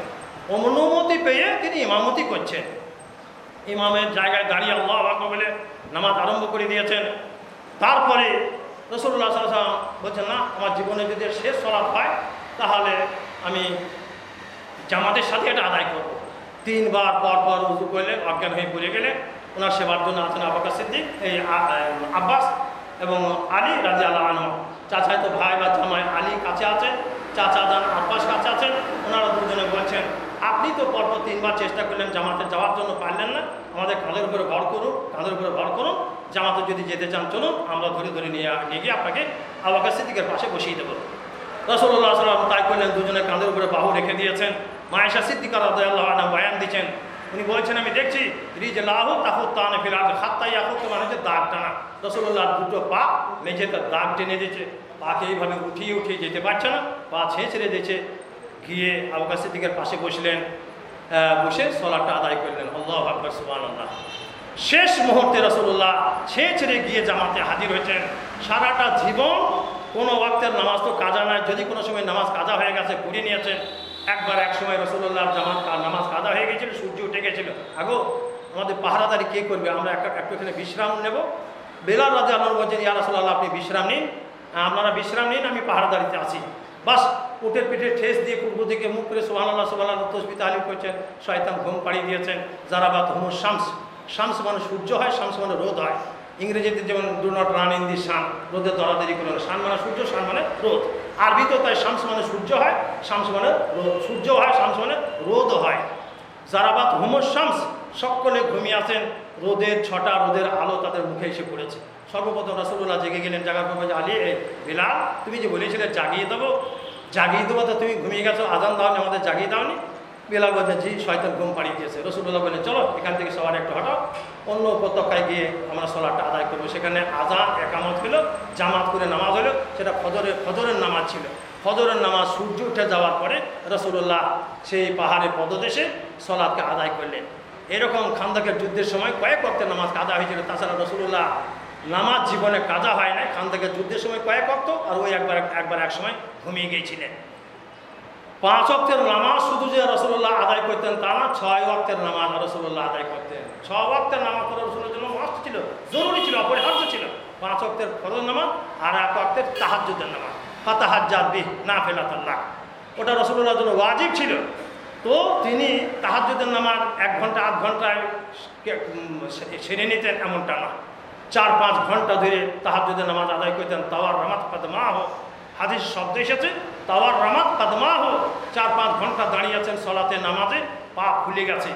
অনুমতি পেয়ে তিনি ইমামতি করছেন। ইমামের জায়গায় দাঁড়িয়ে আল্লাহ আকবর বলে নামাজ আরম্ভ করে দিয়েছেন। তারপরে রসুল্লাহ সাল্লাম বলছেন, না, আমার জীবনে যদি শেষ সলাপ হয়, তাহলে আমি জামাতের সাথে এটা আদায় করব। তিনবার পর পর উজু করলেন অজ্ঞান হয়ে পড়ে গেলে ওনার সেবার জন্য আছেন আবাকা সিদ্দিক, এই আব্বাস এবং আলী রাজি আল্লাহ আনহ। চাচাই তো ভাই বা জামাই আলী কাছে আছে, চাচা যান আব্বাস কাছে আছেন ওনারা দুজনে বলছেন আপনি তো পরপর তিনবার চেষ্টা করলেন জামাতে যাওয়ার জন্য পারলেন না। আমাদের কাঁধের উপরে ভর করুন, কাঁধের উপরে ভর করুন। জামাতে যদি যেতে চান, চলুন, আমরা ধরে ধরে নিয়ে নিয়ে গিয়ে আপনাকে আবাকা সিদ্দিকের পাশে বসিয়ে দেবো। রসল্লাহ সাল্লাম তাই করলেন দুজনে কাঁধের উপরে বাহু রেখে দিয়েছেন। মায়েশা সিদ্দিকার আল্লাহ বয়ান দিচ্ছেন। উনি বলছেন, আমি দেখছি রিজ লাহু তাহু তানে ফিরাজ হাত্তাই তো মানে দাগ টানা। রসুল্লাহ দুটো পা মেঝেতে দাগ টেনে দিয়েছে। পাকে এইভাবে উঠিয়ে উঠিয়ে যেতে পারছে না, পা ছেঁচড়ে দিয়েছে। গিয়ে আবুকা সিদ্দিকের পাশে বসলেন বসে সলাটা আদায় করলেন। আল্লাহ আকবর আল্লাহ শেষ মুহূর্তে রসুল্লাহ ছেড়ে ছেড়ে গিয়ে জামাতে হাজির হয়েছেন। সারাটা জীবন কোনো ওয়াক্তের নামাজ তো কাজা নাই, যদি কোনো সময় নামাজ কাজা হয়ে গেছে পড়ে নিয়েছেন। একবার এক সময় রসুল্লাহ জামাত নামাজ কাদা হয়ে গেছিল, সূর্য উঠে গেছিল। আগো, আমাদের পাহারাদারি কে করবে? আমরা একটা একটু এখানে বিশ্রাম নেব। বেলাল রাজা আল্লাহ বলছেন, ইয়া রসুল্লাহ আপনি বিশ্রাম নিন। আপনারা বিশ্রাম নিন, আমি পাহারাদারিতে আছি। বাস উটের পিঠে ঠেস দিয়ে পূর্ব দিকে মুখ করে সোহান আল্লাহ সোহান আল্লাহ তসবি তালিম করছেন, শয়তান ঘুম পাড়িয়ে দিয়েছেন। যারা জারাবাত হুমুর শামস শামস মানে সূর্য হয়, শামস মানে রোদ হয়। ইংরেজিতে যেমন do not run in the sun রোদে দরাদরি করে শান মানে সূর্য, শান মানে রোদ। আরবিতেও তাই, শামস মানে সূর্য হয়, শামস মানে রোদ সূর্য হয়, শামস মানে রোদ হয়। জারাবাত হুমুর শামস, সকলে ঘুমিয়ে আছেন। রোদের ছটা, রোদের আলো তাদের মুখে এসে পড়েছে। সর্বপ্রথম রাসুল্লাহ জেগে গেলেন, জাগার পর আলী বিলাল, তুমি যে বলেছিলে জাগিয়ে দেবো জাগিয়ে দেবো তো তুমি ঘুমিয়ে গেছো, আজান দাওনি, আমাদের জাগিয়ে দাওনি। বিলাল বলছে, জি, শয়তান ঘুম পাড়িয়ে দিয়েছে। রসুল্লাহ বললেন, চলো, এখান থেকে সবার একটু হটাও। অন্য উপত্যকায় গিয়ে আমরা সলাটটা আদায় করব। সেখানে আজান, একামত হলো, জামাত করে নামাজ হলো, সেটা ফজরের ফজরের নামাজ ছিল। ফজরের নামাজ সূর্য উঠে যাওয়ার পরে রসুল্লাহ সেই পাহাড়ে পদদেশে সলাদকে আদায় করলেন। এরকম খান্দাকের যুদ্ধের সময় কয়েক অক্টের নামাজ কাজা হয়েছিল। তাছাড়া রসুল্লাহ নামাজ জীবনে কাজা হয় না থেকে যুদ্ধের সময় কয়েক অক্ত আর ওই একবার একবার এক সময় ঘুমিয়ে গিয়েছিলেন। পাঁচ অক্টের নামাজ শুধু যে রসুল্লাহ আদায় করতেন তা না, ছয় অক্টের নামাজ রসুল্লাহ আদায় করতেন। ছ অক্টের নামাজ তো রসুলের জন্য মাস্ট ছিল, জরুরি ছিল, অপরিহার্য ছিল। পাঁচ অক্টের ফরজ নামাজ আর এক অক্টের তাহাজ্জুদের নামাজ। ফাতাহাজ্জাদ বিহ না ফেলাতাল্লাহ ওটা রসুল্লাহর জন্য ওয়াজিব ছিল। তো তিনি তাহাজ্জুদের নামাজ এক ঘণ্টা, আধ ঘন্টায় সেরে নিতেন, এমনটা না। চার পাঁচ ঘণ্টা ধরে তাহার যদি নামাজ আদায় করতেন। তাওয়ার নামাজ পাতে মা হোক হাদিস শব্দ এসেছে, তাওয়ার রামাত কাদমাহ চার পাঁচ ঘণ্টা দাঁড়িয়ে আছেন সলাতে, নামাজে পা ফুলে গেছে।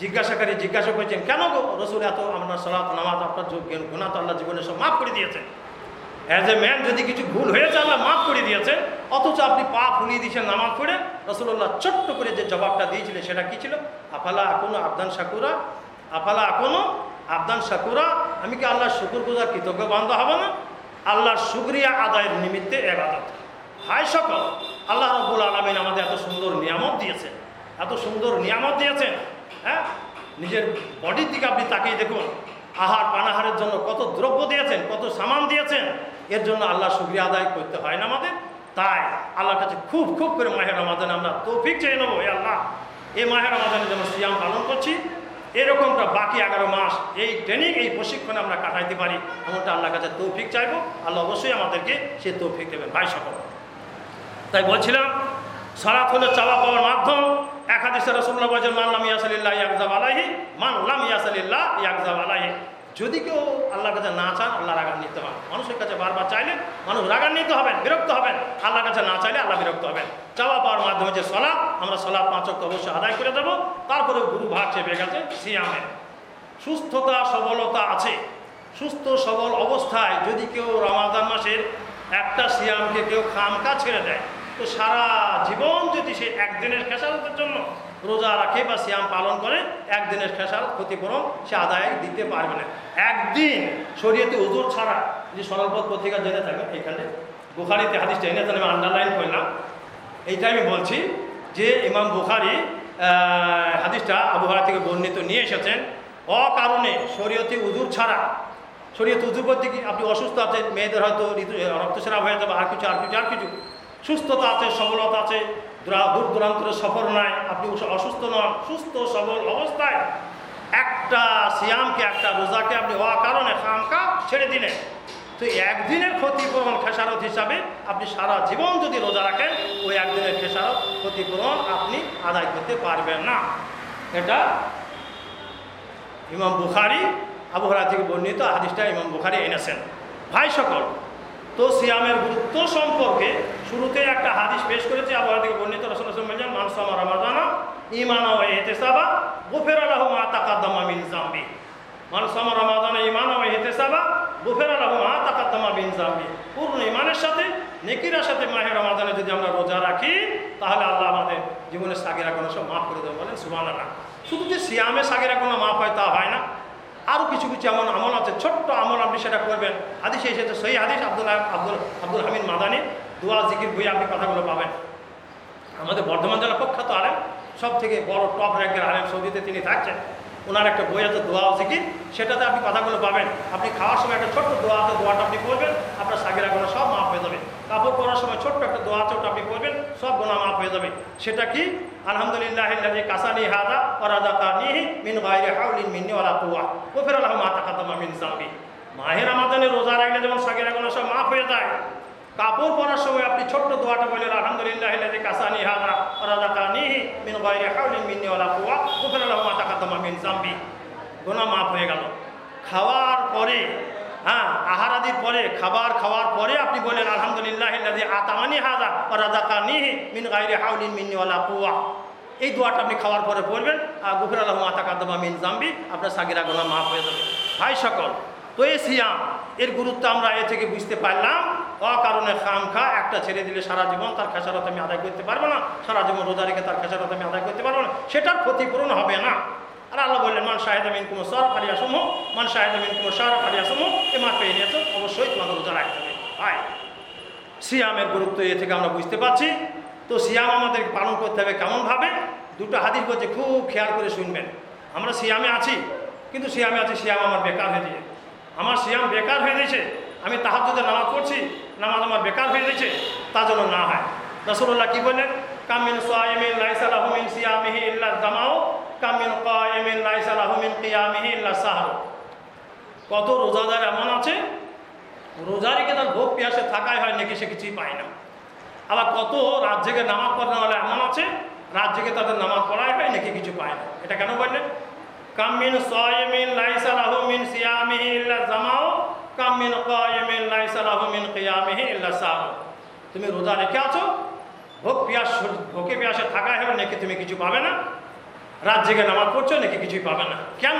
জিজ্ঞাসাকারী জিজ্ঞাসা করেছেন, কেন গো রসুল এত আপনার সলাত, নামাজ, আপনার গুণা তো আল্লাহ জীবনে সব মাফ করে দিয়েছেন অ্যাজ এ ম্যান যদি কিছু ভুল হয়েছে, আল্লাহ মাফ করে দিয়েছেন অথচ আপনি পা ফুলিয়ে দিয়েছেন নামাজ পড়ে রসুল্লাহ ছোট্ট করে যে জবাবটা দিয়েছিলেন সেটা কি ছিল? আফালা এখনও আবদান শাকুরা? আফালা এখনও আবদান শাকুরা? আমি কি আল্লাহর শুকুর গুজার কৃতজ্ঞ বান্ধব হব না? আল্লাহর শুক্রিয়া আদায়ের নিমিত্তে এবাদত। হাই সকল, আল্লাহ রব্বুল আলমিন আমাদের এত সুন্দর নিয়ামত দিয়েছেন। এত সুন্দর নিয়ামত দিয়েছেন হ্যাঁ? নিজের বডির দিকে আপনি তাকিয়ে দেখুন। আহার পানাহারের জন্য কত দ্রব্য দিয়েছেন, কত সামান দিয়েছেন। এর জন্য আল্লাহ শুক্রিয়া আদায় করতে হয় না আমাদের। তাই আল্লাহর কাছে খুব খুব করে মাহের রমাদানে আমরা তৌফিক চেয়ে নেব এ আল্লাহ। এই মাহের রমাদানে যেন সিয়াম পালন করছি। এরকমটা বাকি এগারো মাস এই ট্রেনিং এই প্রশিক্ষণে আমরা কাটাইতে পারি, এমনটা আল্লাহর কাছে তৌফিক চাইব। আল্লাহ অবশ্যই আমাদেরকে সে তৌফিক দেবেন। ভাই, সকল। তাই বলছিলাম সারা হলো চাওয়া পাওয়ার মাধ্যম। এক হাদিসে রসুল্লাহ বলছেন মানলাম ইয়াসালিল্লাহ ইয়াকজাব আলাহি মানলাম ইয়াসালিল্লাহ ইয়াকজাব আলাহি যদি কেউ আল্লাহর কাছে না চান, আল্লাহ রাগান্বিত হন। মানুষের কাছে বারবার চাইলে মানুষ রাগান্বিত হবেন, বিরক্ত হবেন। আল্লাহর কাছে না চাইলে আল্লাহ বিরক্ত হবেন। চাওয়া পাওয়ার মাধ্যমে যে সলাপ, আমরা সলাপ পাঁচক অবশ্যই আদায় করে দেবো। তারপরে গুরু ভাগ চেপে গেছে সিয়ামের সুস্থতা, সবলতা আছে। সুস্থ, সবল অবস্থায় যদি কেউ রমাদান মাসের একটা সিয়ামকে কেউ খামকা ছেড়ে দেয়, তো সারা জীবন যদি সে একদিনের খেসারতের জন্য রোজা রাখে বা সিয়াম পালন করে, একদিনের খেসারত ক্ষতিপূরণ সে আদায় দিতে পারবে না। একদিন শরীয়তে ওজোর ছাড়া যে সরলপথ পত্রিকা জেনে থাকবেন এখানে বুখারিতে হাদিসটা এনে আমি আন্ডারলাইন করলাম এইটা আমি বলছি যে ইমাম বুখারি হাদিসটা আবহাওয়া থেকে বর্ণিত নিয়ে এসেছেন। অকারণে শরীয়তে উজুর ছাড়া, শরীয়তে উজুর বলতে কি, আপনি অসুস্থ আছেন মেয়েদের হয়তো ঋতু রক্তস্রাব হয়ে যাবে, আর কিছু আর কিছু আর কিছু। সুস্থতা আছে, সবলতা আছে দূর দূরান্তরের সফর নাই, আপনি অসুস্থ নন, সুস্থ সবল অবস্থায় একটা সিয়ামকে, একটা রোজাকে আপনি হওয়া কারণে খামকা ছেড়ে দিলেন। তো একদিনের ক্ষতিপূরণ খেসারত হিসাবে আপনি সারা জীবন যদি রোজা রাখেন, ওই একদিনের খেসারত, ক্ষতিপূরণ আপনি আদায় করতে পারবেন না। এটা ইমাম বুখারি আবহাওয়া থেকে বর্ণিত হাদিসটা ইমাম বুখারি এনেছেন। ভাই সকল তো সিয়ামের গুরুত্ব সম্পর্কে শুরুতে একটা হাদিস পেশ করেছে, আবহাওয়া থেকে বর্ণিত রসুল বলছেন মানসামা রমাদানা ইমানা ও এতেসাবা গুফের আলাহ মা তাকাদ্দামা মিন জাম্বি মানসামা রমাদানা ইমানা ও এতেসাবা গুফের আলাহ মা তাকাদ্দামা মিন জাম্বি পূর্ণ ইমানের সাথে, নেকিরার সাথে মাহে রমাদানে যদি আমরা রোজা রাখি, তাহলে আল্লাহ আমাদের জীবনের সাগেরা কোনো সব মাফ করে দেবেন বলেন সুমান শুধু যে সিয়ামে সাগেরা কোনো মাফ হয় তা হয় না আরও কিছু কিছু এমন আমল আছে, ছোট্ট আমল আপনি সেটা করবেন। হাদিসে এসেছে সেই হাদিস আব্দুল আব্দুল আব্দুল হামিদ মাদানি, দোয়া, জিকির বই আপনি কথাগুলো পাবেন। আমাদের বর্ধমান জেলা প্রখ্যাত আলেম সব থেকে বড় টপ র্যাঙ্কের আলেম সৌদিতে তিনি থাকছেন। ওনার একটা বই আছে, দোয়া জিকির, সেটাতে আপনি কথাগুলো পাবেন। আপনি খাওয়ার সময় একটা ছোট্ট দোয়া আছে দোয়াটা আপনি করবেন, আপনার সাগেরা গোনা সব মাফ হয়ে যাবে। কাপড় পরার সময় ছোট্ট একটা দোয়া ওটা আপনি করবেন সব গোনা মাফ হয়ে যাবে। সেটা কি? আলহামদুলিল্লাহ কাসানি হাদা ওরাদা মিন গায়রে হাউলিন মিন্নি ওয়ালা কুয়া ওফির আল্লাহ মা তাকাতামা মিন জাম্বি আমাদের রোজা রাখলে যেমন সাগেরা গোনা সব মাফ হয়ে যায়। কাপড় পরার সময় আপনি ছোট্ট দোয়াটা বললেন, আলহামদুলিল্লাহ কাসানি হাদা ওরাদা কানিহি মিন গায়রে হাউলিন মিন্নি ওয়ালা কুয়া ওফির আল্লাহ মা তাকাতামা মিন জাম্বি গোনা মাফ হয়ে গেল। খাওয়ার পরে হ্যাঁ আহার আদির পরে, খাবার খাওয়ার পরে আপনি বলেন আলহামদুলিল্লাহ আতামানি হাজা ও রাজাকা নিহি মিন গাইরে হাউলিন মিন্নিওয়ালা কুয়া এই দোয়াটা আপনি খাওয়ার পরে পড়বেন আর গুফির আলহ মাতা কাদমা মিন জাম্বি আপনার সাগিরা গোনা মাফ হয়ে যাবে। ভাই সকল, তো এই সিয়াম, এর গুরুত্ব আমরা এ থেকে বুঝতে পারলাম, অকারণে খাম খা, একটা ছেড়ে দিলে সারা জীবন তার খেসারত আমি আদায় করতে পারব না, সারা জীবন রোজা রেখে তার খেসারত আমি আদায় করতে পারব না, সেটার ক্ষতিপূরণ হবে না। আর আল্লাহ বললেন, মান শাহেদ আমিন কুমো সর ফালিয়া সমূহ মান শাহেদ আমিন কুমো সর ফালিয়া সমূহ এ মাঠ পেয়ে নিয়েছ অবশ্যই তোমাদের রোজা রাখতে হবে। ভাই সিয়ামের গুরুত্ব এ থেকে আমরা বুঝতে পারছি। তো সিয়াম আমাদের পালন করতে হবে কেমনভাবে? দুটো হাদিস করছে খুব খেয়াল করে শুনবেন। আমরা সিয়ামে আছি, কিন্তু সিয়ামে আছি, সিয়াম আমার বেকার হয়ে যায় আমার সিয়াম বেকার হয়ে গেছে আমি তাহার যদি নামাজ পড়ছি, নামাজ আমার বেকার হয়ে গেছে তা যেন না হয়। রসুল্লাহ কী বললেন? কামিন সোয়াইমিন লাইসালাহমিন সিয়ামিহি ইল্লা জামাও কামিন কায়েমিন লাইসালাহমিন কিয়ামিহি ইল্লা সাহার। কত রোজাদার এমন আছে? রোজা রেখে তার ভোগ পিয়াসে থাকাই হয় নাকি সে কিছুই পায় না। আবার কত রাত জেগে নামাজ পড়ানো হলে এমন আছে? রাত জেগে তাদের নামাজ পড়াই হয় নাকি কিছু পায় না। এটা কেন বললেন? কামিন সয়েমিন সোয়াইমিন লাইসালাহমিন সিয়ামিহি ইল্লা জামাও কামিন কায়েমিন লাইসালাহমিন কিয়ামিহি ইল্লা সাহার। তুমি রোজা রেখে আছো? ভোগ পিয়াস ভোকে পিয়াসে থাকা হবে নাকি তুমি কিছু পাবে না? রাত জেগে নামাজ পড়ছো নাকি কিছুই পাবে না? কেন?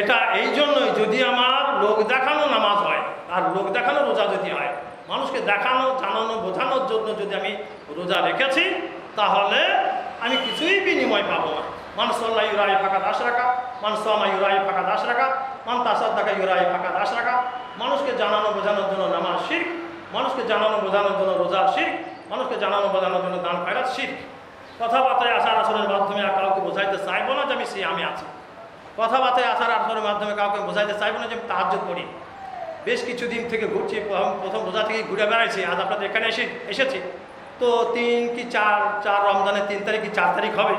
এটা এই জন্যই যদি আমার লোক দেখানো নামাজ হয়, আর লোক দেখানো রোজা যদি হয়, মানুষকে দেখানো, জানানো, বোঝানোর জন্য যদি আমি রোজা রেখেছি, তাহলে আমি কিছুই বিনিময় পাবো না। মানুষ আল্লাহ ইউরাই ফাঁকা দাস রাখা মানুষ আমার ইউরাই ফাঁকা দাস রাখা মান তাসাদ দেখা ইউরাই ফাঁকা দাস রাখা মানুষকে জানানো, বোঝানোর জন্য নামাজ শিখ মানুষকে জানানো, বোঝানোর জন্য রোজা শিখ মানুষকে জানানো, বোঝানোর জন্য দান খয়রাত শির কথাবার্তায় আচার আচরণের মাধ্যমে আর কাউকে বোঝাইতে চাইব না যে আমি সে, আমি আছি। কথাবার্তায় আচার আচরণের মাধ্যমে কাউকে বোঝাইতে চাইব না যে আমি তাহাজ করি বেশ কিছুদিন থেকে ঘুরছি, প্রথম- রোজা থেকে ঘুরে বেড়াইছি, আজ আপনাদের এখানে এসে, এসেছি। তো তিন কি চার চার রমজানের তিন তারিখ কি চার তারিখ হবে?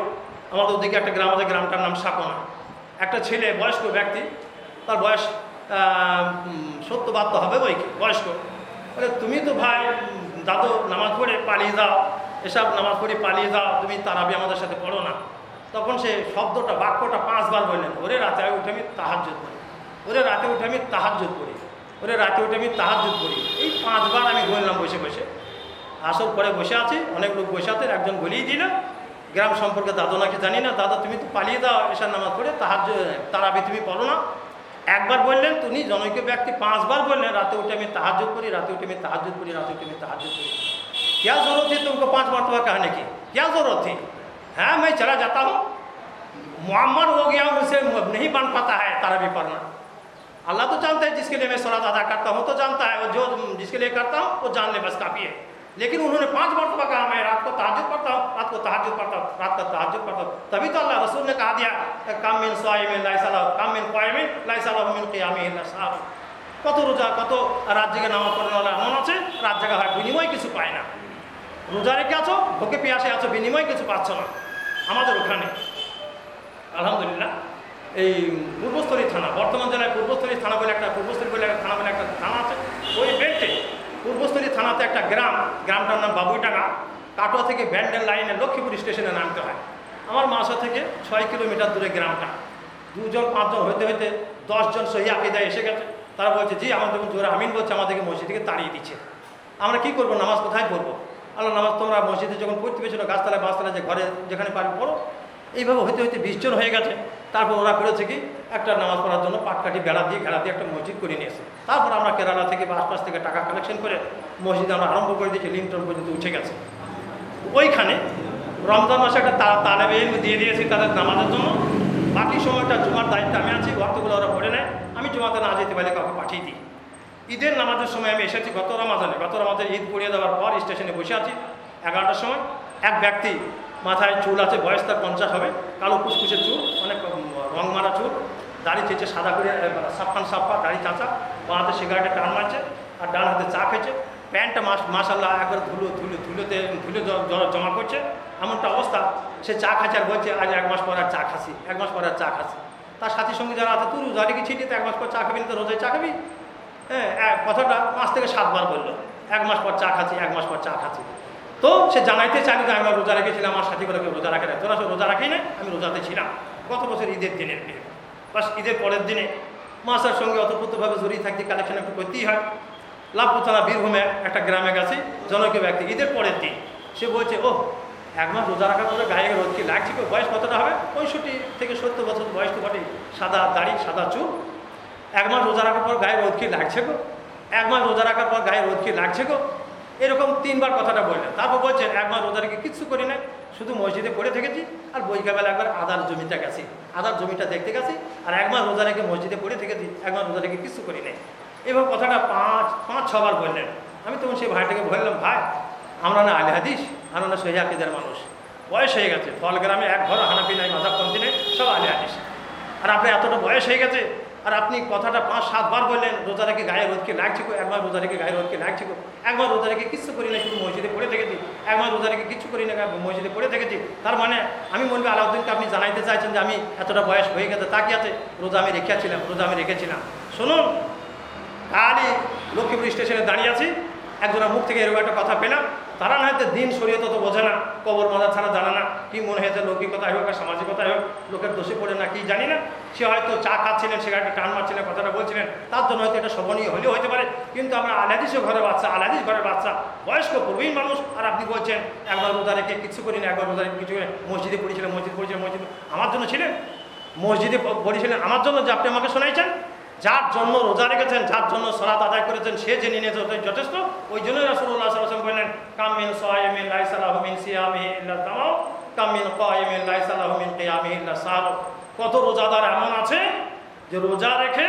আমাদের ওদিকে একটা গ্রাম আছে, গ্রামটার নাম সাকোনা। একটা ছেলে, বয়স্ক ব্যক্তি, তার বয়স সত্য বাধ্য হবে ওই কি বয়স্ক তুমি তো ভাই দাদু, নামাজ পড়ে পালিয়ে দাও এসব নামাজ পড়ি পালিয়ে যাও, তুমি তারাবি আমাদের সাথে পড়ো না। তখন সে শব্দটা, বাক্যটা পাঁচবার বললেন, ওরে রাতে উঠে আমি তাহাজ্জুদ করি। ওরে রাতে উঠে আমি তাহাজ্জুদ করি। ওরে রাতে উঠে আমি তাহাজুদ করি। এই পাঁচবার আমি গললাম বসে বসে। আসর পরে বসে আছে, অনেক লোক বসে আছে, একজন গলিয়ে দিল, গ্রাম সম্পর্কে দাদু নাকি জানি না, দাদা তুমি তো পালিয়ে দাও এসার নামাজ পড়ে তাহার তারাবি তুমি পড়ো না। একবার বললেন, তুমি জনৈক্য ব্যক্তি পাঁচবার বললেন, রাতে উঠে আমি তাহাজুদ করি, রাতে উঠে আমি তাহাজুদ করি, রাতে উঠে আমি তাহাজুদ করি। क्या जरूरत थी तुमको पांच मरतबा कहने की क्या जरूरत थी हाँ मैं चला जाता हूँ मुआमर हो गया हूँ उसे नहीं बन पाता है तारा भी पढ़ना अल्लाह तो जानता है जिसके लिए मैं सलात अदा करता हूँ तो जानता है और जो जिसके लिए करता हूँ वो जान ले बस काफ़ी है लेकिन उन्होंने पांच मरतबा कहा मैं रात को तहज्जुद पढ़ता हूँ रात को तहज्जुद पढ़ता हूँ रात का तहज्जुद पढ़ता हूँ तभी तो अल्लाह रसूल ने कहा दिया काम मिन साइमिन लाइसाला काम मिन कायमिन लाइसाला मिन कियामी इल्ला साह কত রোজা কত রাত জেগে নামাজ পড়ানোলা এমন আছে রাত জায়গা হয় বিনিময় কিছু পায় না রোজা রেখে আছো? ভোকে পিয়াসে আছো, বিনিময় কিছু পাচ্ছ না। আমাদের ওখানে। আলহামদুলিল্লাহ। এই পূর্বস্থলী থানা, বর্তমান জেলায় পূর্বস্থলী থানা বলে একটা, পূর্বস্থলী বলে একটা থানা বলে একটা থানা আছে। ওই বেল্টে, পূর্বস্থলী থানাতে একটা গ্রাম, গ্রামটার নাম বাবুইটাঙ্গা। কাটোয়া থেকে ব্যান্ডেল লাইনে লক্ষ্মীপুর স্টেশনে নামতে হয়। আমার মাসা থেকে ছয় কিলোমিটার দূরে গ্রামটা। দুজন, পাঁচজন হইতে হইতে দশজন সহি আকিদায় এসে গেছে। তারা বলছে, জি আমাদের জোরে আমিন বলছে, আমাদেরকে মসজিদ থেকে তাড়িয়ে দিচ্ছে। আমরা কি করব? নামাজ কোথায় পড়ব? আল্লাহ নামাজ তোমরা মসজিদে যখন পড়তে পেয়েছিল গাছতলায়, বাসতলায় যে ঘরে যেখানে পারি পড়ো। এইভাবে হইতে হইতে বিশ জন হয়ে গেছে। তারপর ওরা করেছে কি? একটা নামাজ পড়ার জন্য পাটকাঠি, বেড়া দিয়ে ঘেরা দিয়ে একটা মসজিদ করে নিয়েছে। তারপর আমরা কেরালা থেকে বা আশপাশ থেকে টাকা কালেকশন করে মসজিদ আমরা আরম্ভ করে দিয়েছি লিমটন পর্যন্ত উঠে গেছে। ওইখানে রমজান মাসে একটা তালেবে দিয়ে দিয়েছি তাদের নামাজের জন্য। বাকি সময়টা জুমার দায়িত্ব আমি আছি, ওয়াক্তগুলো ওরা পড়ে নেয়। আমি জুমাতে না যেতে পারলে কাউকে পাঠিয়ে দিই। ঈদের নামাজের সময় আমি এসেছি গত রমাজানে গত রমাজানে ঈদ পড়িয়ে দেওয়ার পর স্টেশনে বসে আছি। এগারোটার সময় এক ব্যক্তি মাথায় চুল আছে, বয়স তার পঞ্চাশ হবে। কালো কুচকুচে চুল, অনেক রং মারা চুল। দাড়ি চেয়েছে সাদা করে সাফান সাফা দাড়ি চাঁচা। বা হাতে সিগারেটে টান মারছে আর ডান হাতে চা খেয়েছে। প্যান্টটা মাস মাসাল্লাহ একবার ধুলো ধুলো, ধুলোতে, ধুলো জমা করছে। এমনটা অবস্থা, সে চা খাচ্ছে আর বলছে, আজ এক মাস পর আর চা খাসি, এক মাস পর আর চা খাসি। তার সাথী সঙ্গে যারা আছে, তুই রোজা রেখে ছিটি তো এক মাস পর চা খাবি না, তো রোজায় চা খাবি? হ্যাঁ কথাটা পাঁচ থেকে সাতবার বলল। এক মাস পর চা খাচ্ছি, এক মাস পর চা খাচ্ছি। তো সে জানাইতে চাইনি যে আমি রোজা রেখেছিলাম, আমার সাথী করে কেউ রোজা রাখে না তোরা সব রোজা রাখি না আমি রোজাতে ছিলাম। গত বছর ঈদের দিনের বিয়ে বাস ঈদের পরের দিনে মাসার সঙ্গে অতপ্রতভাবে জড়িয়ে থাকতে কালেকশন একটু করতেই হয়। লাভপুর থানা বীরভূমে একটা গ্রামে গেছে, জনকীয় ব্যক্তি। ঈদের পরের দিন সে বলছে ও এক মাস রোজা রাখার পরে গায়ে রোদ কি লাগছে? বয়স কতটা হবে? পঁয়ষট্টি থেকে সত্তর বছর বয়স তো বটেই। সাদা দাড়ি, সাদা চুল। এক মাস রোজা রাখার পর গায়ে রোদ কি লাগছে গো? এক মাস রোজা রাখার পর গায়ে রোদ কি লাগছে গো? এরকম তিনবার কথাটা বললেন। তারপর বলছেন এক মাস রোজা রেখে কিচ্ছু করি না শুধু মসজিদে পড়ে থেকেছি আর বৈকালবেলা একবার আদার জমিটা গেছি। আদার জমিটা দেখতে গেছি আর এক মাস রোজা রেখে মসজিদে পড়ে থেকেছি, এক মাস রোজা রেখে কিচ্ছু করি নাই। এবার কথাটা পাঁচ পাঁচ, ছবার বললেন। আমি তখন সেই ভাইটাকে বললাম, ভাই, আমরা না আলে হাদিস, আমরা না সহিদের মানুষ। বয়স হয়ে গেছে ফল গ্রামে এক ঘর হানাপি নাই মাথা কমতি নেই, সব আলে হাদিস। আর আপনি এতটা বয়স হয়ে গেছে আর আপনি কথাটা পাঁচ সাতবার বললেন রোজা রেখে গায়ে রোদকে লাগছে গো, একবার রোজা রেখে গায়ে রোদকে লাগছে গো, একবার রোজা রেখে কিচ্ছু করি না শুধু মসজিদে পড়ে থেকেছি। একবার রোজা রেখে কিচ্ছু করি না মসজিদে পড়ে থেকেছি। তার মানে আমি বলব আলাউদ্দিনকে আপনি জানাইতে চাইছেন যে আমি এতটা বয়স হয়ে গেছে তা কি আছে? রোজা আমি রেখেছিলাম রোজা আমি রেখেছিলাম। শুনুন কালই লক্ষ্মীপুর স্টেশনে দাঁড়িয়ে আছি। একজনের মুখ থেকে এরকম একটা কথা পেলাম। তারা না হয়তো দিন শরীয়ত তো বোঝে না, কবর মাথা ছাড়া জানে না, কি মনে হয়েছে লৌকিকতায় হোক আর সামাজিকতায় হোক, লোকের দোষে পড়ে না, কি জানি না। সে হয়তো চা খাচ্ছিলেন সেখানে একটা টান মারছিলেন, কথাটা বলছিলেন, তার জন্য হয়তো এটা শোভনীয় হলেও হতে পারে। কিন্তু আমরা আলাদিসও ঘরের বাচ্চা, আলাদিস ঘরের বাচ্চা, বয়স্ক প্রবীণ মানুষ, আর আপনি বলছেন, একবার রোজা রেখে কিছু করি না, একবার রোজা রেখে কিছু মসজিদে পড়েছিলেন, মসজিদ পড়েছিলেন, মসজিদ, আমার জন্য ছিলেন, মসজিদে পড়েছিলেন, আমার জন্য যে আপনি আমাকে শোনাইছেন যার জন্য রোজা রেখেছেন, যার জন্য সলাত আদায় করেছেন, সে যে নিয়েছে যথেষ্ট, ওই জন্যই রাসুল্লাহ বললেন কামিন তামাও কামিন কত রোজাদার এমন আছে যে রোজা রেখে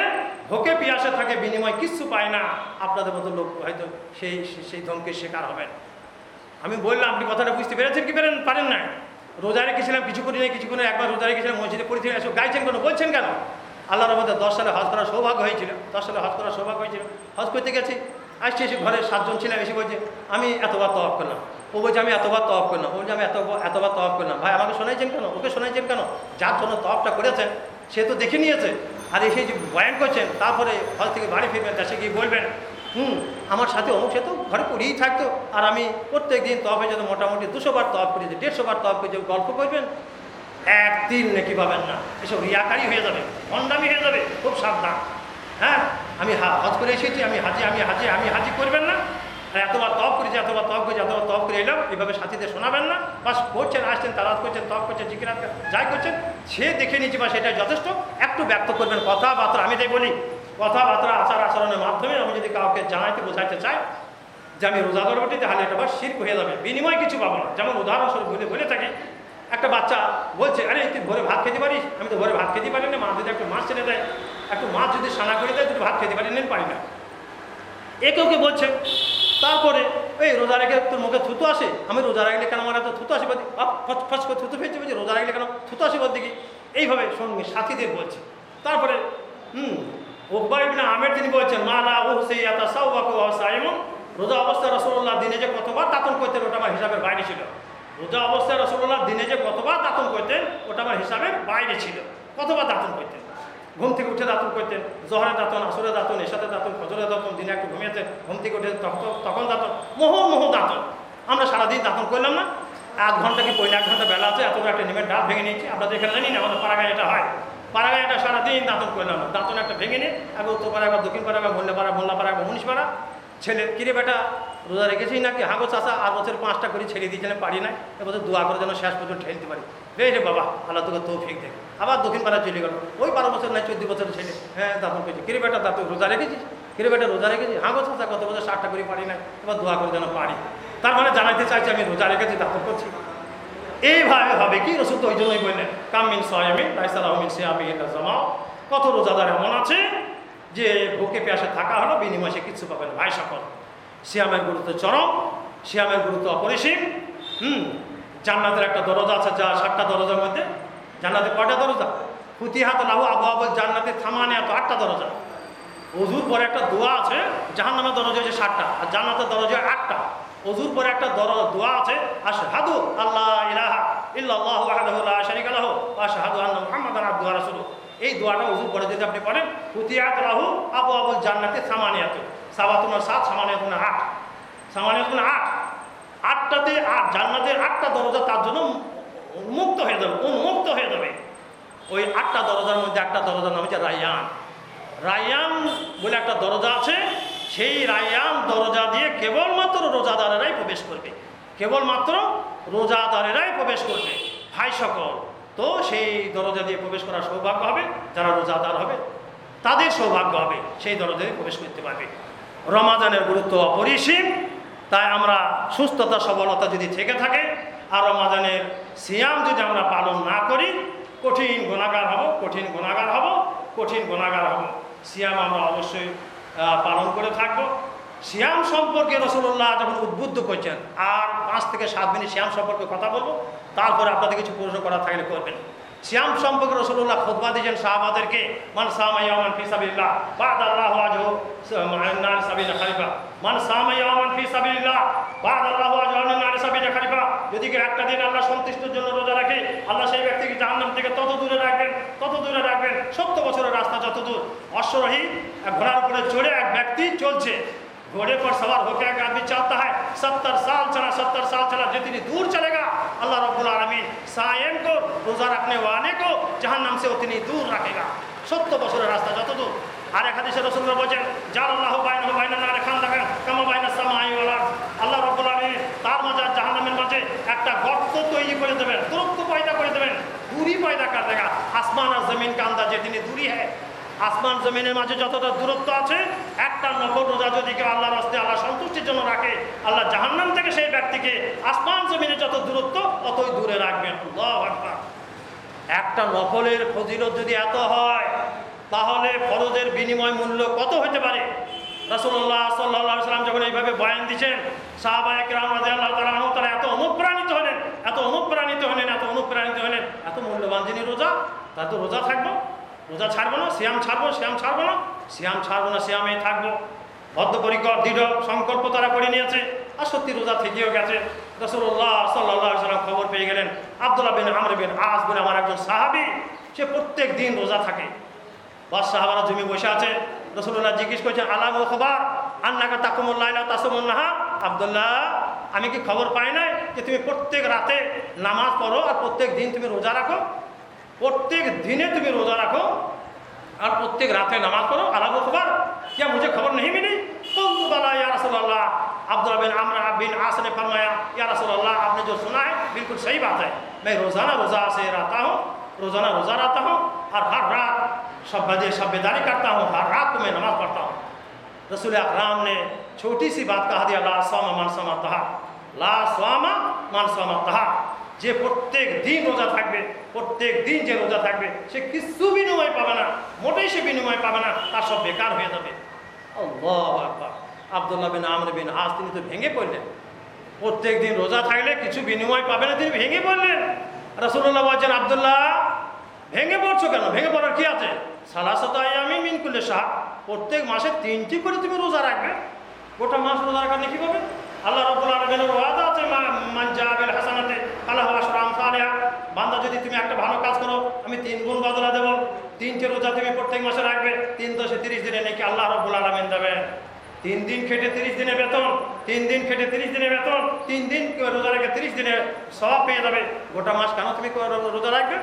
ভোকে পিয়াসে থাকে, বিনিময় কিচ্ছু পায় না। আপনাদের মতো লোক হয়তো সেই সেই ধমকে শিকার হবেন। আমি বললাম, আপনি কথাটা বুঝতে পেরেছেন কি পেরেন, পারেন না রোজা রেখেছিলাম, কিছু করি নাই কিছু করে একবার রোজা রেখেছিলাম, মসজিদে পড়েছিলেন এসব গাইছেন কেন, বলছেন কেন? আল্লাহর মধ্যে দশ সালে হজ করার সৌভাগ্য হয়েছিল। দশ সালে হজ করার সৌভাগ্য হয়েছিল। হজ করতে গেছি, আসছি, এসে ঘরে সাতজন ছিলাম, এসে বলছে, আমি এতবার তফ করলাম। ও বলছে, আমি এতবার তফ করলাম। ও বলছে, আমি এত এতবার তফ করলাম। ভাই, আমাকে শোনাইছেন কেন? ওকে শোনাইছেন কেন? যার জন্য তফটা করেছেন, সে তো দেখে নিয়েছে। আর এসে যে বয়ান করছেন, তারপরে হজ থেকে বাড়ি ফিরবেন দেশে গিয়ে বলবেন, হুম, আমার সাথে অমুক, সে তো ঘরে পড়েই থাকতো। আর আমি প্রত্যেক দিন তফে যেত মোটামুটি দুশো বার তফ করেছি, দেড়শো বার তফ করেছি, গল্প করবেন একদিন নাকি পাবেন না। এসব রিয়াকারি হয়ে যাবে, ভণ্ডামি হয়ে যাবে, খুব সাবধান। হ্যাঁ? আমি হজ করে এসেছি, আমি হাজি আমি হাজি আমি হাজি করবেন না। আর এতবার তফ করেছি, এতবার তপ করেছি, এতবার তফ করে এলাম এইভাবে সাথীদের শোনাবেন না। বাস করছেন, আসছেন তারাত করছেন তফ করছেন জিকিরাত যাই করছেন, সে দেখে নিয়েছি বা সেটাই যথেষ্ট। একটু ব্যক্ত করবেন, কথাবার্তা, আমি তাই বলি, কথাবার্তা, আচার আচরণের মাধ্যমে আমি যদি কাউকে জানাইতে, বোঝাইতে চাই, যে আমি রোজাদার বটি তাহলে এটা বার শির্ক হয়ে যাবে, বিনিময় কিছু পাবো না। যেমন উদাহরণস্বরূপ বলে বলে থাকি একটা বাচ্চা বলছে, আরে, তুই ভোরে ভাত খেতে পারিস? আমি তো ভোরে ভাত খেতে পারি না, মা যদি একটু মাছ ছেড়ে দেয়, একটু মাছ যদি সানা করে দেয় তুই ভাত খেতে পারি নেন পারি না। একে ওকে বলছে, তারপরে এই রোজা রেখে তোর মুখে থুতু আসে? আমি, রোজা রাখলে কেন আমার এত থুতু আসে ফস করে থুতু ফেলছে, বলছি, রোজা রাখলে কেন থুতু আসে বলতে কি? এইভাবে সঙ্গে সাথীদের বলছে। তারপরে, হুম ওকবা ইবনে আমের তিনি বলছেন, মা লা ও সেই সাউবাকু ওয়া সাইমুন। রোজা অবস্থায় রসুল্লাহ দিনে যে কতবার তাতন করতেন, ওটা আমার হিসাবের বাইরে ছিল। রোজা অবস্থায় রসুল্লাহ দিনে যে কতবার দাতন করতেন, ওটা আমার হিসাবের বাইরে ছিল। কতবার দাতন করতেন? ঘুম থেকে উঠে দাতন করতেন, জহরে দাতন, আসরে দাতন, এসাতে দাতন, ফজরে দাতন, দিনে একটু ঘুমিয়েছেন ঘুম থেকে উঠে তখন দাতন, মোহ মোহ দাতন। আমরা সারাদিন দাতন করলাম না। আধ ঘণ্টা কি পয়লা এক ঘণ্টা বেলা আছে, এত বড় একটা নিমের ডাল ভেঙে নিয়েছি। আপনাদের এখানে জানি না আমাদের পাড়াগায় এটা হয়। পাড়াগায় এটা সারাদিন দাতন করলাম দাতন একটা ভেঙে নিয়ে একবার উত্তর পাড়া একবার দক্ষিণ পাড়া একবার মোল্লা পাড়া মোল্লা পাড়া একবার মনীষ পাড়া ছেলে, কিরে বেটা, রোজা রেখেছি নাকি? হাগো চাষা আর বছর পাঁচটা করে ছেড়ে দিয়েছিলেন পারি না এবছর দোয়া করে যেন শেষ পর্যন্ত ঠেলতে পারি। রে রে বাবা, আল্লাহ তোকে তৌফিক দেখ। আবার দক্ষিণ পাড়া চলে গেল। ওই বারো বছর নাই, চোদ্দ বছর ছেলে। হ্যাঁ দাতন করছি কিরে বেটা দাঁত রোজা রেখেছিস? কিরে বেটা, রোজা রেখেছি। হাগো চাষা কত বছর ষাটটা করে পারি না এবার দোয়া করে যেন পারি। তার মানে জানাইতে চাইছি আমি রোজা রেখেছি দাতন করছি। এইভাবে হবে কি? রসুল তো ওই জন্যই বললেন কামিন সোয়ামি আমি এটা জামাও কত রোজাদার এমন আছে? যে বুকে পেয়াসে থাকা হলো, বিনিময়ে সে কিচ্ছু পাবে না। ভাই সকল, সিয়ামের গুরুত্ব চরম, সিয়ামের গুরুত্ব অপরিসীম। হুম, জান্নাতের একটা দরজা আছে, যা সাতটা দরজার মধ্যে। জান্নাতে কয়টা দরজা? ফুতিহাত লাহু আবু আবু জান্নাতের থামানে এত আটটা দরজা। অজুর পরে একটা দোয়া আছে, জাহান্নামের দরজা হচ্ছে সাতটা, আর জান্নাতের দরজা আটটা। অজুর পরে একটা দরজা দোয়া আছে, আশহাদু আল্লাহ ইলাহা ইল্লাল্লাহু ওয়াহদাহু লা শারীকা লাহু ওয়া আশহাদু রাসূলুহু। এই দোয়াটা অজুর পরে যদি আপনি পড়েন ফুতিহাত রাহু আবু আবুল জান্নাতে সামানিয়াত সাবাতুনা সাত, সামানিয়াতুনা আট। সামানিয়াতুনা আট। আটটাতে আট, জান্নাতের আটটা দরজা তার জন্য মুক্ত হয়ে যাবে, উন্মুক্ত হয়ে যাবে। ওই আটটা দরজার মধ্যে একটা দরজার নাম হচ্ছে রায়ান। রায়ান বলে একটা দরজা আছে, সেই রায়ান দরজা দিয়ে কেবলমাত্র রোজাদারেরাই প্রবেশ করবে। কেবলমাত্র রোজাদারেরাই প্রবেশ করবে। ভাই সকল তো সেই দরজা দিয়ে প্রবেশ করার সৌভাগ্য হবে, যারা রোজাদার হবে, তাদের সৌভাগ্য হবে, সেই দরজা দিয়ে প্রবেশ করতে পারবে। রমাজানের গুরুত্ব অপরিসীম, তাই আমরা সুস্থতা, সবলতা যদি থেকে থাকে, আর রমাজানের সিয়াম যদি আমরা পালন না করি, কঠিন গুণাগার হব, কঠিন গুণাগার হব, কঠিন গুণাগার হব। সিয়াম আমরা অবশ্যই পালন করে থাকব। সিয়াম সম্পর্কে রসুল্লাহ যখন উদ্বুদ্ধ করছেন, আর পাঁচ থেকে সাত মিনিট শ্যাম সম্পর্কে কথা বলব। তারপরে আপনাদের কিছু প্রশ্ন করা থাকলে করবেন। শ্যাম সম্পর্কে রসুল্লাহ খোদবা দিয়েছেন সাহাবাদেরকে, মান সামাইয়ামান ফি সাবিল্লাহ বাদ আল্লাহ আজহু নার সাবিনা খালিফা। মান সামাইয়ামান ফি সাবিল্লাহ বাদ আল্লাহ আজহু নার সাবিনা খালিফা। যদি কেউ একটা দিন আল্লাহ সন্তুষ্টের জন্য রোজা রাখে, আল্লাহ সেই ব্যক্তিকে জাহান্নাম থেকে তত দূরে রাখবেন, তত দূরে রাখবেন। সত্তর বছরের রাস্তা যত দূর অশ্বরোহী ঘোড়ার উপরে চড়ে এক ব্যক্তি চলছে। घोड़े पर सवार होकर एक आदमी चाहता है सत्तर साल चला सत्तर साल चला जितनी दूर चलेगा अल्लाह रब्बुल आलमीन सायम को रोजा रखने वाले को जहन्नम से उतनी दूर रखेगा সত্য বছরের রাস্তা যত দূর আর এক হাদিসে রসুল্লাহ বলছেন যার আল্লাহ বাইন বাইনা না রেখান দেখেন কামা বাইনা সামাই আল্লাহ রব্বুল আলমী তার মাঝে আর জাহান্নামের মাঝে একটা গর্ত তৈরি করে দেবেন দূরত্ব পয়দা করে দেবেন দূরি পয়দা কর দেখা আসমান আর জমিন কা আন্দাজে তিনি দূরি হ্যাঁ আসমান জমিনের মাঝে যতটা দূরত্ব আছে, একটা নফল রোজা যদি কেউ আল্লাহর হস্তে আল্লাহ সন্তুষ্টির জন্য রাখে, আল্লাহ জাহান্নাম থেকে সেই ব্যক্তিকে আসমান জমিনে যত দূরত্ব, অতই দূরে রাখবেন। একটা নফলের ফজিলত যদি এত হয়, তাহলে ফরজের বিনিময় মূল্য কত হতে পারে? রসুল্লাহ সাল্লাহ সাল্লাম যখন এইভাবে বয়ান দিচ্ছেন সাহাবায়ক আল্লাহ তালা তারা এত অনুপ্রাণিত হলেন, এত অনুপ্রাণিত হলেন, এত অনুপ্রাণিত হলেন, এত মূল্যবান যিনি রোজা তা তো রোজা থাকব। রোজা ছাড়বো না, শ্যাম ছাড়বো শ্যাম ছাড়বো না, শ্যাম ছাড়বো না শ্যামেই থাকব। বদ্ধপরিকর দৃঢ় সংকল্প তারা করে নিয়েছে, আর সত্যি রোজা থেকেও গেছে। রসুল্লাহ সাল্লাহ খবর পেয়ে গেলেন, আবদুল্লাহ বিন আমর বিন আজ বলে আমার একজন সাহাবি, সে প্রত্যেক দিন রোজা থাকে। বাস সাহাবারা জমি বসে আছে রসুল্লাহ জিজ্ঞেস করছেন আলাম ও খবর, আন্নাকা তাকুমুল্লাহ তাসমুল্লাহা আবদুল্লাহ, আমি কি খবর পাই নাই যে তুমি প্রত্যেক রাতে নামাজ পড়ো আর প্রত্যেক দিন তুমি রোজা রাখো? প্রত্যেক দিনে তুমি রোজা রাখো और प्रत्येक रात में नमाज पढ़ो अला वो खबर क्या मुझे खबर नहीं मिली तो बोला या रसूल अल्लाह अब्दुल्ला बिन आमर बिन आस ने फरमाया या रसूल अल्लाह आपने जो सुना है बिल्कुल सही बात है मैं रोज़ाना रोज़ा से रहता हूँ रोज़ाना रोज़ा रहता हूँ और हर रात सब बजे सब बेदारी करता हूँ हर रात को मैं नमाज पढ़ता हूँ रसूल अकराम ने छोटी सी बात कहा दिया ला स्वामा मान स्वामा तहा ला स्वामा मान स्वामा तहा যে প্রত্যেক দিন রোজা থাকবে, প্রত্যেক দিন যে রোজা থাকবে, সে কিছু বিনিময় পাবে না, মোটেই সে বিনিময় পাবে না, তার সব বেকার হয়ে যাবে। আবদুল্লাহ বিন আমর বিন আজ তিনি তো ভেঙে পড়লেন। প্রত্যেক দিন রোজা থাকলে কিছু বিনিময় পাবে না, তিনি ভেঙে পড়লেন। রসুল্লাহ বলছেন আবদুল্লাহ, ভেঙে পড়ছো কেন? ভেঙে পড়ার কি আছে? সালাসতাই আমি মিনকুল্লে শাহ। প্রত্যেক মাসে তিনটি করে তুমি রোজা রাখবে। গোটা মাস রোজা রাখার নাকি পাবে? আল্লাহ রব্বুল আলমিনের ওয়াদা আছে মান জাবেল হাসানাতে আল্লাহ আসরাম সালেহা। বান্দা যদি তুমি একটা ভালো কাজ করো, আমি তিন গুণ বদলা দেবো। তিনটে রোজা তুমি প্রত্যেক মাসে রাখবে, তিন দশে তিরিশ দিনে নাকি আল্লাহ রব্বুল আলমিন দেবেন তিন দিন খেটে তিরিশ দিনে বেতন, তিন দিন খেটে তিরিশ দিনে বেতন, তিন দিন রোজা রেখে তিরিশ দিনে সব পেয়ে যাবে। গোটা মাস কেন তুমি রোজা রাখবে?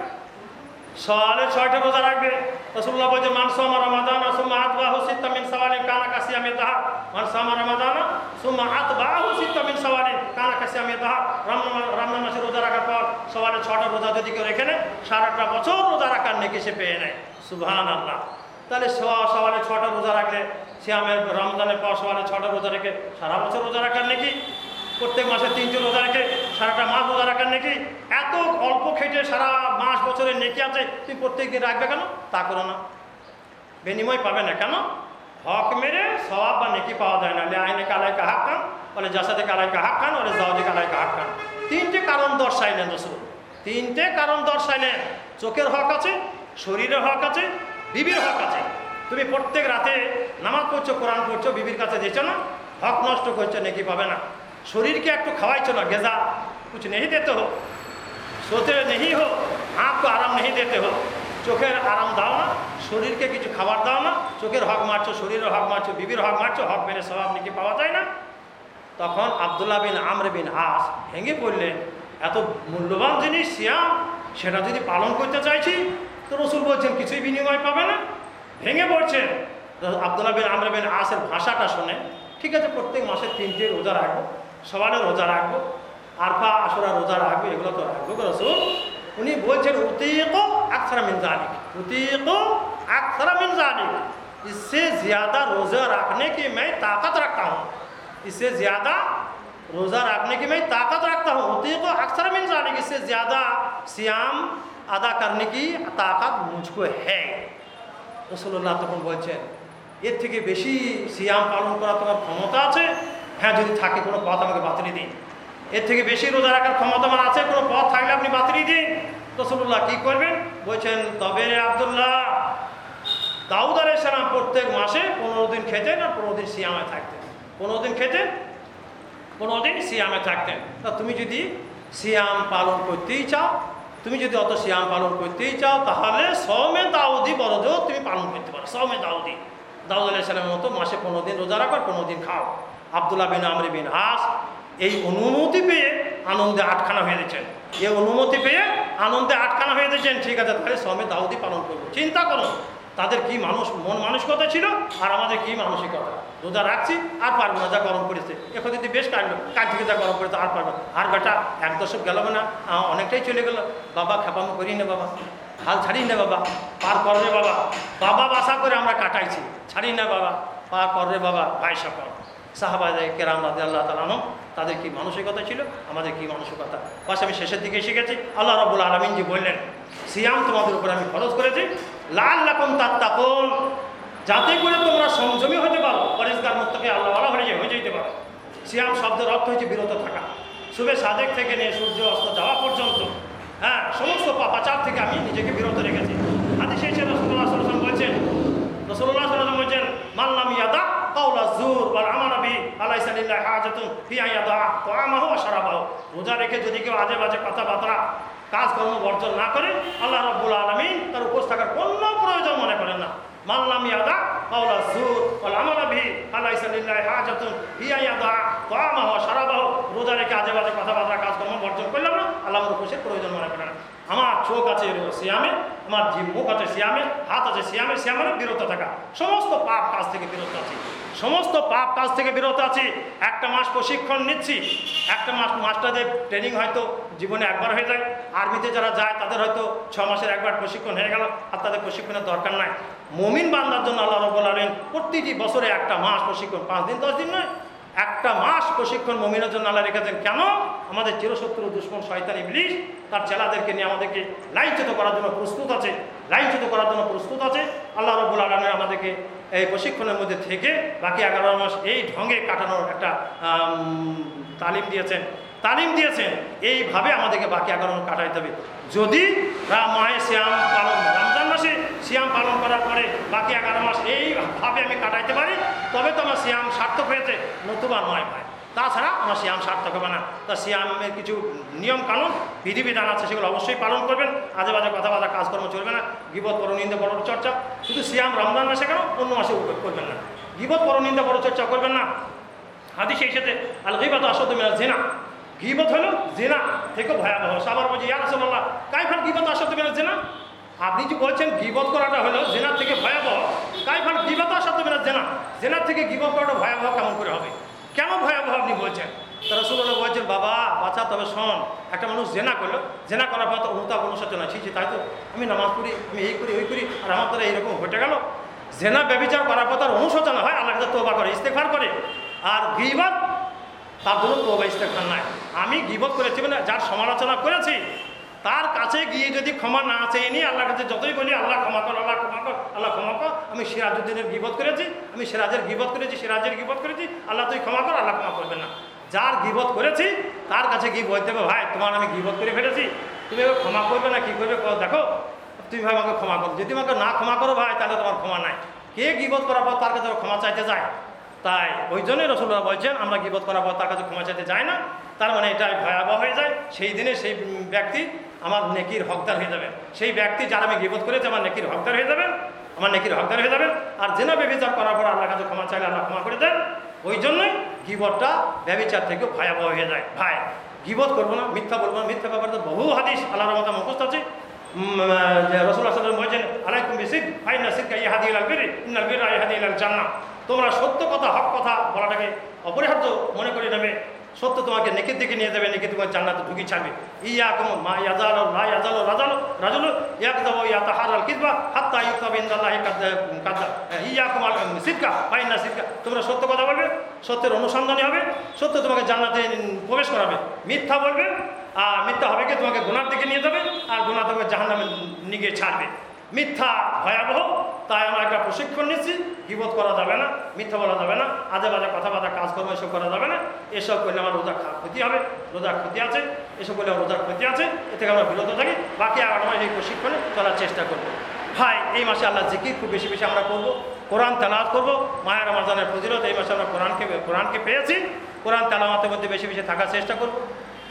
সওয়ালে ছয়টা রোজা রাখবে। রসুল্লাহ বলছে মানসামা রমাদান সুম্মা আতবাহু সিত্তা মিন সাওয়ালিন কানা কাসিয়ামি তাহা মানসামা রমাদান সুম্মা আতবাহু সিত্তা মিন সাওয়ালিন কানা কাসিয়ামি তাহা রমজান মাসে রোজা রাখার পর সওয়ালে ছটা রোজা যদি কেউ রেখে নেয়, সারাটা বছর রোজা রাখার নেকি সে পেয়ে নেয়। সুবহান আল্লাহ তাহলে সওয়ালে ছটা রোজা রাখলে সে আমের রমজানের পর সওয়ালে ছটা রোজা রেখে সারা বছর রোজা রাখার নাকি? প্রত্যেক মাসে তিনজন রোজা রাখে সারাটা মাস রোজা রাখার নাকি? এত অল্প খেটে সারা মাস বছরের নেকি আছে, তুমি প্রত্যেক দিন রাখবে কেন? তা করো না। বিনিময় পাবে না কেন? হক মেরে স্বভাব বা নেকি পাওয়া যায় না। আইনে কালাই কাহাক খান, বলে জাসাতে কালাই কাহাক খান, বলে জাওজে কালাই কাহাক খান। তিনটে কারণ দর্শাইলেন দোসর তিনটে কারণ দর্শাইলেন। চোখের হক আছে, শরীরের হক আছে, বিবির হক আছে। তুমি প্রত্যেক রাতে নামাজ পড়ছো, কোরআন পড়ছো, বিবির কাছে দিচ্ছ না, হক নষ্ট করছ, নেকি পাবে না। শরীরকে একটু एक না গেজা। কিছু নেই দিতে হোক সোতে নেই হোক হাঁপ তো আরাম নেই দিতে হোক চোখের আরাম দাও না, শরীরকে কিছু খাবার দাও না। চোখের হক মারছো, শরীরের হক মারছো, বিবির হক মারছো, হক মেনে স্বভাব নাকি পাওয়া যায় না? তখন আবদুল্লাহ বিন আমরে বিন আস ভেঙে পড়লেন। এত মূল্যবান জিনিস, সিয়াম, সেটা যদি পালন করতে চাইছি, তো রসুল বলছেন, কিছুই বিনিময় পাবে না। ভেঙে পড়ছেন। আবদুল্লাহ বিন আমরে বিন আসের ভাষাটা শোনে ঠিক আছে, প্রত্যেক মাসে তিনটে রোজা রাখব। সবারও রোজা রাখবো আরফা আসরা রোজা রাখবো এগুলো তো রাখবো রসুল উনি বলছেন উতিকো আকসারা মিন জালিক उतीको अक्सर मिन जालिक इससे ज़्यादा रोज़ा रखने की मैं ताकत रखता हूँ इससे ज़्यादा रोज़ा रखने की मैं ताकत रखता हूँ उतीको अक्सर मिन जालिक इससे ज़्यादा सियाम अदा करने की ताकत मुझको है রসুল্লাহ তখন বলছেন এর থেকে বেশি সিয়াম পালন করা তোমার ক্ষমতা আছে হ্যাঁ যদি থাকে কোনো পথ আমাকে বাতিল দিন। এর থেকে বেশি রোজা রাখার ক্ষমতা আমার আছে, কোনো পথ থাকলে আপনি বাতিল দিন। রসুল্লাহ কী করবেন? বলছেন, তবে আবদুল্লাহ, দাউদ আলাই সালাম প্রত্যেক মাসে পনেরো দিন খেতেন আর পনেরো দিন সিয়ামে থাকতেন। পনেরো দিন খেতেন? পনেরো দিন সিয়ামে থাকতেন। তা তুমি যদি সিয়াম পালন করতেই চাও, তুমি যদি অত সিয়াম পালন করতেই চাও, তাহলে সৌমে দাউদি বড়জোর তুমি পালন করতে পারো। সৌমে দাউদি। দাউদ আলাইসালামের মতো মাসে পনেরো দিন রোজা রাখো আর পনেরো দিন খাও। আবদুল্লাহ বিন আমরি বিন হাস, এই অনুমতি পেয়ে আনন্দে আটখানা হয়ে দিচ্ছেন এই অনুমতি পেয়ে আনন্দে আটখানা হয়ে দিচ্ছেন ঠিক আছে, তাহলে সময় দাউদি পালন করব। চিন্তা করুন, তাদের কি মানুষ, মন মানসিকতা ছিল আর আমাদের কি মানসিকতা? রোজা রাখছি, আর পারব না, যা গরম পড়েছে। এখন যদি বেশ কাটলো কাজ থেকে যা গরম পড়েছে, আর পারব আর বেটা, এক দশক গেল না অনেকটাই চলে গেল। বাবা, খেপামো করি না বাবা। হাল ছাড়ি না বাবা। পার কর রে বাবা। বাবা বাসা করে আমরা কাটাইছি। ছাড়ি না বাবা। পার কর রে বাবা। ভাই সকল সাহাবাজাই কেরাম রাজি আল্লাহ তালানো তাদের কি মানসিকতা ছিল? আমাদের কি মানসিকতা? বাস আমি শেষের দিকে শিখেছি আল্লাহ রবুল আলমিনজি বললেন, সিয়াম তোমাদের উপর আমি খরচ করেছি। লাল লাকম তাত্তাকুন, যাতে করে তোমরা সংযমী হতে পারো। পরিষ্কার মুক্তকে আল্লাহ আল্লাহ হয়ে হয়ে যেতে পারো। সিয়াম শব্দের অর্থ হচ্ছে বিরত থাকা। শুভে সাদেক থেকে নিয়ে সূর্য অস্ত যাওয়া পর্যন্ত হ্যাঁ সমস্ত পাপাচার থেকে আমি নিজেকে বিরত রেখেছি। হাতে সেই রসুল্লাহ বলছেন রসুল্লাহ বলছেন মাল্লাম ইয়াদা কাউলা জুর ওয়াল আমানা বি আলাইসা লিল্লাহি হাজাতুন ফি আয়াদা তাআমাহু ওয়া শারাবাহু। রোজা রেখে যদি কেউ আজে বাজে কথাবার্তা, কাজকর্ম বর্জন না করে, আল্লাহ রাব্বুল আলামিন তার উপোস থাকার কোনো প্রয়োজন মনে করেন না। মাল্লাম ইয়াদা কাউলা জুর ওয়াল আমানা বি আলাইসা লিল্লাহি হাজাতুন ফি আয়াদা তাআমাহু ওয়া শারাবাহু। রোজা রেখে আজে বাজে কথাবার্তা, কাজকর্ম বর্জন করলাম না আল্লাহর উপোসের প্রয়োজন মনে করেন না। আমার চোখ আছে সিয়ামে, আমার জিভ মুখ আছে সিয়ামে, হাত আছে সিয়ামে সিয়ামে বিরত থাকা। সমস্ত পাপ কাজ থেকে বিরত আছি। সমস্ত পাপ কাজ থেকে বিরত আছি। একটা মাস প্রশিক্ষণ নিচ্ছি। একটা মাস মাস্টারদের ট্রেনিং হয়তো জীবনে একবার হয়ে যায়। আর্মিতে যারা যায়, তাদের হয়তো ছ মাসের একবার প্রশিক্ষণ হয়ে গেল, আর তাদের প্রশিক্ষণের দরকার নাই। মমিন বান্দার জন্য আল্লাহ রব্বুল প্রতিটি বছরে একটা মাস প্রশিক্ষণ, পাঁচ দিন, দশ দিন নয় একটা মাস প্রশিক্ষণ মমিনের জন্য আল্লাহ রেখেছেন। কেন? আমাদের চিরশত্রু দুশ্মন শয়তান ইংলিশ তার চেলাদেরকে নিয়ে আমাদেরকে লাইনচ্যুত করার জন্য প্রস্তুত আছে লাইনচ্যুত করার জন্য প্রস্তুত আছে। আল্লাহ রবুল আলমের আমাদেরকে এই প্রশিক্ষণের মধ্যে থেকে বাকি এগারো মাস এই ঢঙ্গে কাটানোর একটা তালিম দিয়েছেন। তালিম দিয়েছেন, এইভাবে আমাদেরকে বাকি মাস কাটাইতে হবে। যদি মায়ের শ্যাম পালন, রমজান মাসে শ্যাম পালন করার পরে বাকি এগারো মাস এইভাবে আমি কাটাইতে পারি, তবে তো আমার শ্যাম সার্থক হয়েছে, নতুবা নয় ভাই। তাছাড়া আমার শ্যাম সার্থক হবে না। তা শ্যামের কিছু নিয়ম কানুন বিধিবিধান আছে, সেগুলো অবশ্যই পালন করবেন। আজে বাজে কথাবার্তা কাজকর্ম চলবে না। গিবত, পরনিন্দা বড় চর্চা। শুধু শ্যাম রমজান মাসে কেন অন্য মাসে করবেন না? গিবত, পরনিন্দা বড় চর্চা করবেন না। হাদিস সেই সাথে আল গিবত আসদ জেনা। গিবত হলো জেনা থেকে ভয়াবহ। সাবার বলছি ইয়া রাসূলুল্লাহ কাইফাল গিবত আসদ মিনা জেনা? আপনি যে বলছেন গিবত করাটা হলো জেনার থেকে ভয়াবহ কাইফাল গিবত আসদ মিনা জেনা। জেনার থেকে গিবত করাটা ভয়াবহ কেমন করে হবে? কেন ভয়াবহ আপনি বলছেন? তারা রসুল্লাহ বলছেন বাবা বাচ্চা তবে শোন একটা মানুষ জেনা করল। জেনা করার পর তো অনুতাপ অনুশোচনা ছি ছি, তাই তো আমি নামাজ পড়ি আমি এই করি ওই করি আর আমার দ্বারা এইরকম ঘটে গেল। জেনা ব্যবচার করার পর তার অনুশোচনা হয় আল্লাহ কাছে তোবা করে ইস্তেফার করে। আর গিবত তার জন্য তোবা ইস্তেফার নাই। আমি গিবত করেছি মানে যার সমালোচনা করেছি তার কাছে গিয়ে যদি ক্ষমা না চেয়ে নিই আল্লাহর কাছে যতই বলি আল্লাহ ক্ষমা কর আল্লাহ ক্ষমা কর আল্লাহ ক্ষমা কর। আমি সিরাজুদ্দিনের গিবত করেছি আমি সিরাজের গিবত করেছি সিরাজের গিবত করেছি আল্লাহ তুই ক্ষমা কর আল্লাহ ক্ষমা করবে না। যার গিবত করেছি তার কাছে গিয়ে বলতে হবে ভাই তোমার আমি গিবত করে ফেলেছি। তুমি এবার ক্ষমা করবে না কি করবে করো, দেখো তুমি ভাই আমাকে ক্ষমা করো। যদি আমাকে না ক্ষমা করো ভাই তাহলে তোমার ক্ষমা নাই। কে গিবত করার পর তার কাছে ক্ষমা চাইতে যায়? তাই ওই জন্যই রসুল্লাহ বলছেন, আমরা গিবত করার পর তার কাছে ক্ষমা চাইতে যাই না। তার মানে এটা ভয়াবহ হয়ে যায়। সেই দিনে সেই ব্যক্তি আমার নেকির হকদার হয়ে যাবেন সেই ব্যক্তি যার আমি গিবত করেছি, আমার নেকির হকদার হয়ে যাবেন আমার নেকির হকদার হয়ে যাবেন আর জেনা ব্যবচার করার পর আল্লাহর কাছে ক্ষমা চাইলে আল্লাহ ক্ষমা করে দেন। ওই জন্যই গিবতটা ব্যবচার থেকেও ভয়াবহ হয়ে যায়। ভাই, গিবত করব না, মিথ্যা বলব না। মিথ্যা ব্যাপারে বহু হাদিস আল্লাহর মতো মুখস্থ আছে। রসুল্লাহ বলছেন, আলাইকুম বিসিক ফাইন নাসিক ইহাদি ইলাল বিরি ইন্নাল বিরা ইহাদি ইলাল জান্নাহ। তোমরা সত্য কথা, হক কথা বলাটাকে অপরিহার্য মনে করে নেবে সত্য তোমাকে নেকের দিকে নিয়ে যাবে নেকে তোমার জান্নাতে ঢুকি ছাড়বে। ইয়া কম, মা ইয়াজালো, লা ইয়াজালো রাজালো, রাজুলো ইয়াক দাও ইয়া তাহার আল কিদবা, হাত্তা ইউকা বিন্দাল্লাহি কাদা ইয়া কম, আল সিদকা না সিদকা। তোমরা সত্য কথা বলবে, সত্যের অনুসন্ধানী হবে, সত্য তোমাকে জান্নাতে প্রবেশ করাবে। মিথ্যা বলবে, আর মিথ্যা হবে কি? তোমাকে গুনার দিকে নিয়ে যাবে, আর গুণা তোমাকে জাহান্নামে নিয়ে ছাড়বে। মিথ্যা ভয়াবহ, তাই আমরা একটা প্রশিক্ষণ নিচ্ছি। গিবত করা যাবে না, মিথ্যা বলা যাবে না, আজে বাজে কথাবার্তা কাজকর্ম এসব করা যাবে না। এসব করলে আমার রোজা খা- ক্ষতি হবে, রোজার ক্ষতি আছে, এসব করলে আমার রোজার ক্ষতি আছে, এ থেকে আমরা বিরত থাকি। বাকি আগামী মাসে এই প্রশিক্ষণে চলার চেষ্টা করব। ভাই, এই মাসে আল্লাহ জিকির খুব বেশি বেশি আমরা করব, কোরআন তেলাওয়াত করব। মায়ের রমাজানের ফজিলত, এই মাসে আমরা কোরআনকে কোরআনকে পেয়েছি। কোরআন তেলাওয়াতের মধ্যে বেশি বেশি থাকার চেষ্টা করব।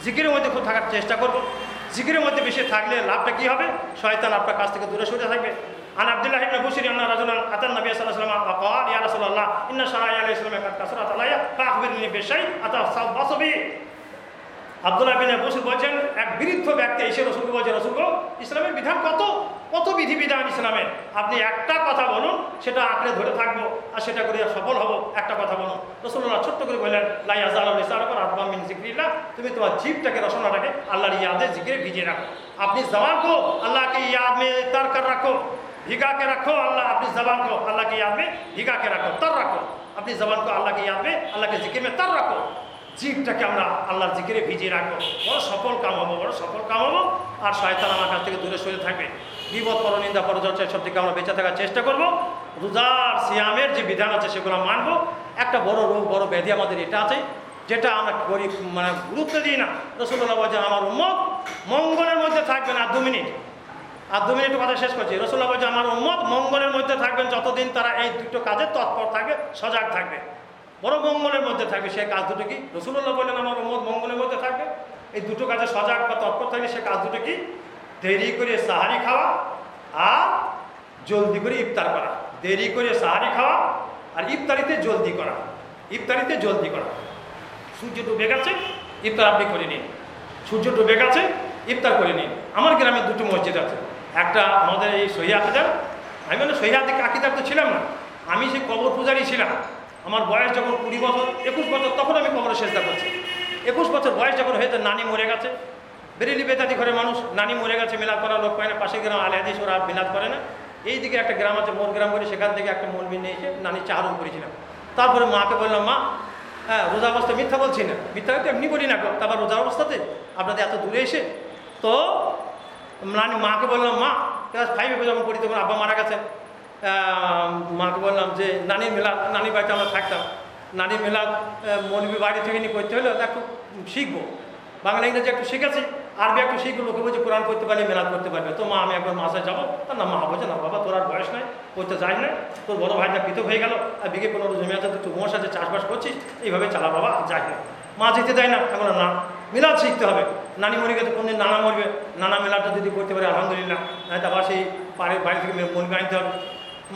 জিকিরের মধ্যে খুব থাকার চেষ্টা করব। জিকিরের মধ্যে বেশি থাকলে লাভটা কী হবে শয়তান আপনার কাছ থেকে দূরে সরে থাকবে عن عبد الله بن بشير أن رجلا أتى النبي صلى الله عليه وسلم وقال يا رسول الله إن شرائع الإسلام قد كثرت علي فأخبرني بشيء أتصبص به আব্দুল্লাহ বিন বসুর বলছেন এক বৃদ্ধ ব্যক্তি এসে রসুলকে বলছে রসুল গো ইসলামের বিধান কত কত বিধিবিধান ইসলামের? আপনি একটা কথা বলুন, সেটা আঁকড়ে ধরে থাকব, আর সেটা করে সফল হব, একটা কথা বলুন। রসুল্লাহ ছোট্ট করে বললেন লাই আজাল ইসলামকর আব্বা মিন জিক্রিল্লা তুমি তোমার জীবটাকে রসনাটাকে আল্লাহর ইয়াদে জিকিরে ভিজিয়ে রাখো। আপনি জবানকো আল্লাহকে ইয়াদ মে তার কার রাখো ভিগাকে রাখো, আল্লাহ আপনি জবানকো আল্লাহকে ইয়াদ মে ভিগাকে রাখো, তার রাখো। আপনি জবানকো আল্লাহকে ইয়াদ মে, আল্লাহকে জিকিমে তার রাখো। জিভটাকে আমরা আল্লাহর জিকিরে ভিজিয়ে রাখব। বড় সফল কাম হব, বড় সফল কাম হব, আর শয়তান আমার কাছ থেকে দূরে সরে থাকবে। বিপদ পরনিন্দা পরচর্চা সব থেকে আমরা বেঁচে থাকার চেষ্টা করব। রোজার সিয়ামের যে বিধান আছে সেগুলো মানবো। একটা বড় রোগ, বড় ব্যাধি আমাদের এটা আছে, যেটা আমরা করি মানে গুরুত্ব দিই না। রসুল্লাহ বলছেন, আমার উম্মত মঙ্গলের মধ্যে থাকবেন আর দু মিনিট। আর দু মিনিট কথা শেষ করছি। রসুল্লাহ বলছে আমার উম্মত মঙ্গলের মধ্যে থাকবেন, যতদিন তারা এই দুটো কাজে তৎপর থাকবে সজাগ থাকবে। বড় মঙ্গলের মধ্যে থাকবে, সে কাজ দুটো কি? রসুল্লাহ বললেন, আমার উম্মত মঙ্গলের মধ্যে থাকবে। এই দুটো কাজে সজাগ বা তৎপর থাকলে সে কাজ দুটো কি? দেরি করে সাহারি খাওয়া আর জলদি করে ইফতার করা। দেরি করে সাহারি খাওয়া আর ইফতারিতে জলদি করা। ইফতারিতে জলদি করা। সূর্য ডুবে গেছে, ইফতার আপনি করে নিন। সূর্য ডুবে গেছে, ইফতার করে নিন। আমার গ্রামে দুটো মসজিদ আছে। একটা আমাদের এই সহিদার আমি মানে সহিদাতে কাকিদার তো ছিলাম না? আমি সেই কবর পূজারি ছিলাম। আমার বয়স যখন কুড়ি বছর, একুশ বছর, তখন আমি কবরে চেষ্টা করছি। একুশ বছর বয়স যখন হয়েছে, নানি মরে গেছে। বেরেলি বেতাতি ঘরে মানুষ, নানি মরে গেছে মিলাদ করার লোক পায় না, পাশে গ্রাম আলে হাদিস, ওরা মিলাদ করে না। এই দিকে একটা গ্রাম আছে, মোর গ্রাম বলে সেখান থেকে একটা মলবি নিয়ে এসে নানি চারণ করেছিলাম। তারপরে মাকে বললাম, মা হ্যাঁ রোজা অবস্থা মিথ্যা বলছি না। মিথ্যা তো এমনি বলি না। তারপর রোজা অবস্থাতে? আপনাদের এত দূরে এসে? তো নানি মাকে বললাম, মা, ক্লাস ফাইভে যখন পড়ি তখন আব্বা মারা গেছেন। মাকে বললাম যে, নানির মেলাদ, নানির বাড়িতে আমরা থাকতাম। নানির মেলাদ মনবি বাড়ি থেকে নিয়ে করতে হলে একটু শিখব। বাংলা ইংরেজি একটু শিখেছি। আরবি একটু শিখব লোকে বলছে, কোরআন করতে পারলে মেলাদ করতে পারবে। তো মা, আমি একবার মাসায় যাব। তা না মা বলছে, না বাবা, তোর আর বয়স নাই করতে যাই না। তোর বড় ভাইটা পৃথক হয়ে গেল আর বিঘে পনেরো জমি আছে তুই মোর সাথে চাষবাস করছিস, এইভাবে চালা বাবা, যাই না মা যেতে দেয় না এখন না, মিলাদ শিখতে হবে। নানি মরে গেছে, কোনদিন নানা মরবে, নানা মেলাটা যদি করতে পারে, আলহামদুলিল্লাহ না আবার সেই পাড়ের বাড়ি থেকে মরবে আনতে হবে।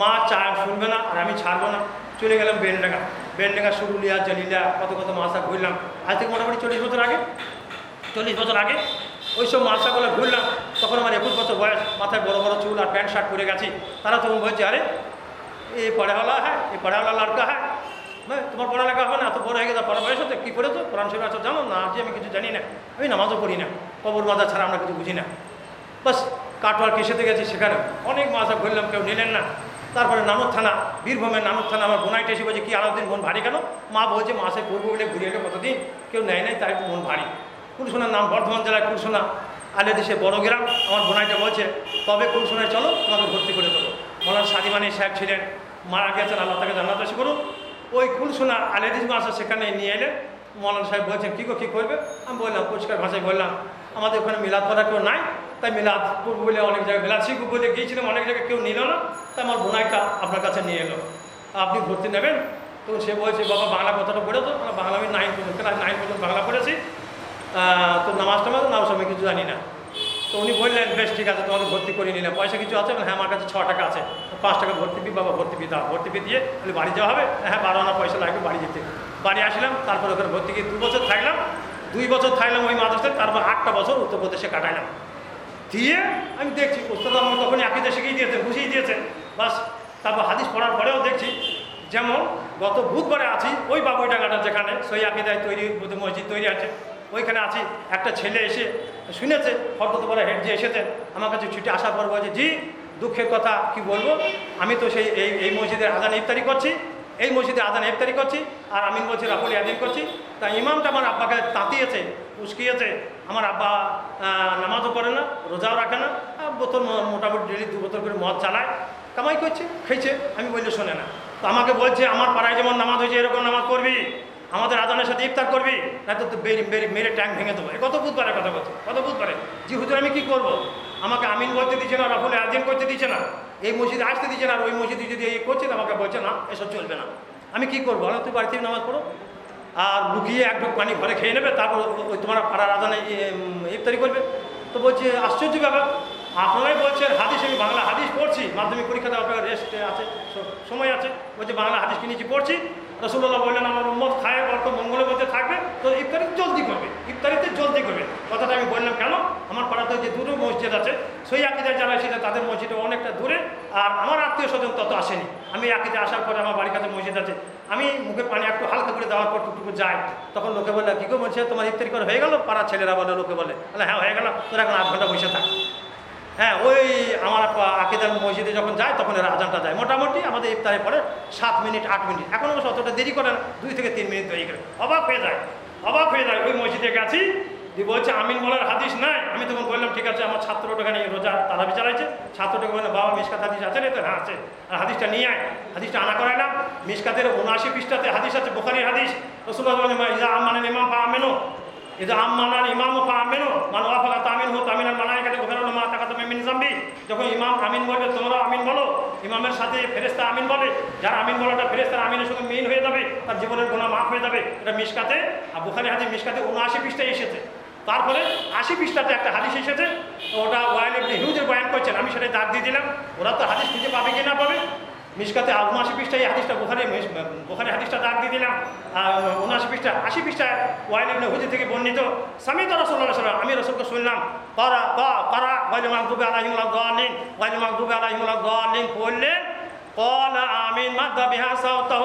মা চা শুনবে না, আর আমি ছাড়বো না, চলে গেলাম বেনডাঙ্গা। বেনডাঙ্গা, সুরুলিয়া, জলিলা, কত কত মাসা ঘুরলাম। আজ থেকে মোটামুটি চল্লিশ বছর আগে, চল্লিশ বছর আগে ওই সব মাসাগুলো ঘুরলাম। তখন আমার একুশ বছর বয়স, মাথায় বড় বড় চুল আর প্যান্ট শার্ট পরে গেছি। তারা তখন বলছে, আরে, এ পড়াওয়ালা হ্যাঁ এ পড়াওয়ালা লড়কা হ্যাঁ। তোমার পড়ালেখা হবে না, এত বড় হয়ে গেছে, পড়া বয়স হতে কী পড়েছো? কোরআন শরীফ আছো, জানো না? যে আমি কিছু জানি না। আমি নামাজও পড়ি না। কবর মাজা ছাড়া আমরা কিছু বুঝি না। বাস, কাটোয়ার কেসেতে গেছি সেখানে। অনেক মাসা ঘুরলাম, কেউ নিলেন না। তারপরে নানুর থানা, বীরভূমের নানুর থানা, আমার বোনাইটা এসে বলছে, কি আলাদিন মন ভারী কেন? মা বলছে, মাসে ঘুরবো বলে ঘুরে এলে কতদিন? কেউ নেয় নাই, তাই মন ভারী। কুলসোনার নাম বর্ধমান জেলায় কুলসোনা। আলে দেশে বড় গ্রাম। আমার বোনাইটা বলছে তবে কুলসোনায় চলো, তোমাকে ভর্তি করে দেবো। মৌলান সাদিমানি সাহেব ছিলেন, মারা গেছেন, আল্লাহ তাকে জানাতে করুন ওই কুলসোনা আলেদিস মাসা সেখানে নিয়ে এলেন। মৌলানা সাহেব বলছেন, কী গো, কী করবে? আমি বললাম, পরিষ্কার ভাষায় বললাম, আমাদের ওখানে মিলাদ করা কেউ নাই, তাই মিলাদ করব বলে অনেক জায়গায়, মিলাদ শিখব বলে গিয়েছিলাম, অনেক জায়গায় কেউ নিল না, তাই আমার বোনাইটা আপনার কাছে নিয়ে এলো। আপনি ভর্তি নেবেন? তো সে বলছে, বাবা, বাংলা কথাটা পড়ে তো বাংলা আমি নাইন পর্যন্ত নাইন পর্যন্ত বাংলা পড়েছি? তো নামাজ টামাজ নামাজ আমি কিছু জানি না। তো উনি বললেন, বেশ, ঠিক আছে, তোমাকে ভর্তি করে নিলাম। পয়সা কিছু আছে? হ্যাঁ আমার কাছে ছ টাকা আছে। পাঁচ টাকা ভর্তি ফি বাবা, ভর্তি ফি দাও। ভর্তি ফি দিয়ে বলে বাড়ি যাওয়া হবে? হ্যাঁ বারো আনা পয়সা লাগবে, বাড়ি যেতে। বাড়ি আসলাম, তারপর ওখানে ভর্তি গিয়ে দু বছর থাকলাম। দুই বছর থাকলাম ওই মাদ্রাসায়, তারপর আটটা বছর উত্তরপ্রদেশে কাটাইলাম দিয়ে আমি দেখছি ওস্তাদ আমার তখন একই দেশে গিয়ে দিয়েছে, বুঝিয়ে দিয়েছে। বাস, তারপর হাদিস পড়ার পরেও দেখছি, যেমন গত বুধবারে আছি, ওই বাবুইডাঙ্গাটা যেখানে সই আকিদায় তৈরি মসজিদ তৈরি আছে। ওইখানে আছি, একটা ছেলে এসে শুনেছে ফটোতপাড়া হেড যে এসেছেন আমার কাছে ছুটি আসার পর বলছে জি, দুঃখের কথা কি বলব? আমি তো সেই, এই এই মসজিদের আদান ইফতারি করছি, এই মসজিদে আদান ইফতারি করছি, আর আমি বলছি, রাহুল ইয়াদিন করছি। তা ইমামটা আমার আব্বাকে তাঁতিয়েছে, উস্কিয়েছে, আমার আব্বা নামাজও পড়ে না, রোজাও রাখে না বোতল মোটামুটি ডেলি দু বোতল করে মদ চালায়, কামাই করছে, খেয়েছে। আমি বললে, শোনে না। তো আমাকে বলছে, আমার পাড়ায় যেমন নামাজ হয়েছে, এরকম নামাজ করবি আমাদের আদানের সাথে ইফতার করবি? না তো মেরে ট্যাঙ্ক ভেঙে দেবো। কত বুধবারে কথা বলছে? কত বুধবারে? জি হুজুর, আমি কি করব? আমাকে আমিন বলতে দিচ্ছে না, রাফুল আদিন করতে দিচ্ছে না? এই মসজিদে আসতে দিচ্ছে না, আর ওই মসজিদে যদি এই করছে আমাকে বলছে, না, এসব চলবে না। আমি কি করব? বলো, তুই বাড়ি থেকে নামাজ পড়ো। আর লুকিয়ে এক ঢোক পানি ঘরে খেয়ে নেবে, তারপর ওই তোমার পাড়ার আদানে ইফতারি করবে। তো বলছে, আশ্চর্য ব্যাপার। আপনারাই বলছেন, হাদিস, আমি বাংলা হাদিস পড়ছি। মাধ্যমিক পরীক্ষা দেওয়ার পরে রেস্ট আছে সময় আছে। বলছে, বাংলা হাদিস কিনেছি পড়ছি? রসুল্লাহ বললেন, আমার উম্মত খায় অর্থ মঙ্গলের মধ্যে থাকবে, তো ইফতারি জলদি করবে, ইফতারিতে জলদি করবে। কথাটা আমি বললাম, কেন? আমার পাড়াতে যে দুটো মসজিদ আছে, সেই আকিদায় যারা এসেছে, তাদের মসজিদে অনেকটা দূরে, আর আমার আত্মীয় স্বজন তত আসেনি। আমি আকিদে আসার পরে আমার বাড়ির কাছে মসজিদ আছে, আমি মুখে পানি একটু হালকা করে দেওয়ার পর টুকটুকু যাই। তখন লোকে বলে কী গো বলছে? তোমার ইফতারি করে হয়ে গেল? পাড়ার ছেলেরা বলে, লোকে বলে বলে হ্যাঁ হয়ে গেল। তোরা এখন আধ ঘণ্টা বসে থাক। হ্যাঁ ওই আমার আকিদার মসজিদে যখন যায়, তখন এরা আজানটা দেয়। মোটামুটি আমাদের ইফতারে পরে সাত মিনিট, আট মিনিট। এখন অবশ্য অতটা দেরি করে না দুই থেকে তিন মিনিট দেরি করে। অবাক হয়ে যায়, অবাক হয়ে যায়, ওই মসজিদে গেছি। দিয়ে বলছে, আমিন বলার হাদিস নাই। আমি তখন বললাম, ঠিক আছে, আমার ছাত্রটা এখানে রোজা তারাবি চালাইছে ছাত্রটাকে বললাম বাবা, মিসকাত হাদিস আছে রে? তো হ্যাঁ আছে। আর হাদিসটা নিয়ে আয়। হাদিসটা আনা করাইলাম। মিসকাতের উনআশি পৃষ্ঠাতে হাদিস আছে, বোখারির হাদিস। রসুল্লাহ আমানের ইমাম পা আমেনো ইদা আম্মানার ইমাম পা আমেনো মান ওয়াফাকা তামিন হো তামিনার মালাইকাতে গোফেরানো মা তাকাত মিন জাম্বি যখন ইমাম আমিন বলবে তোমরা আমিন বলো ইমামের সাথে ফেরেস্তা আমিন বলে যার আমিন বলাটা ফেরেস্তার আমিনের সঙ্গে মিন হয়ে যাবে তার জীবনের গুণা মাফ হয়ে যাবে এটা মিসকাতে আর বুখারি হাদিস মিসকাতে উনআশি পৃষ্ঠায় এসেছে তারপরে আশি পৃষ্ঠাতে একটা হাদিস এসেছে ওটা ওয়াইল ইবনে হিউজের বয়ান করছেন আমি সেটা দাগ দিয়ে দিলাম ওরা তো হাদিস খুঁজে পাবে কি না পাবে মিসকাতে উনআশি পৃষ্ঠায় হাদিসটা বোখারি বোখারি হাদিসটা দাগ দিয়ে দিলাম, আর উনআশি পৃষ্ঠা আশি পৃষ্ঠায় ওয়াইল ইবনে হুজুর থেকে বর্ণিত স্বামী তো রসুল্লাহ সাল্লাম, আমি রসুলকে শুনলাম, করা করা ওয়াইল মাকদুবে আলাইহিমুল্লাহ দালিন ওয়াইল মাকদুবে আলাইহিমুল্লাহ দালিন পড়লেন কল আমিন মাদ্দা বিহা সাউতাহ।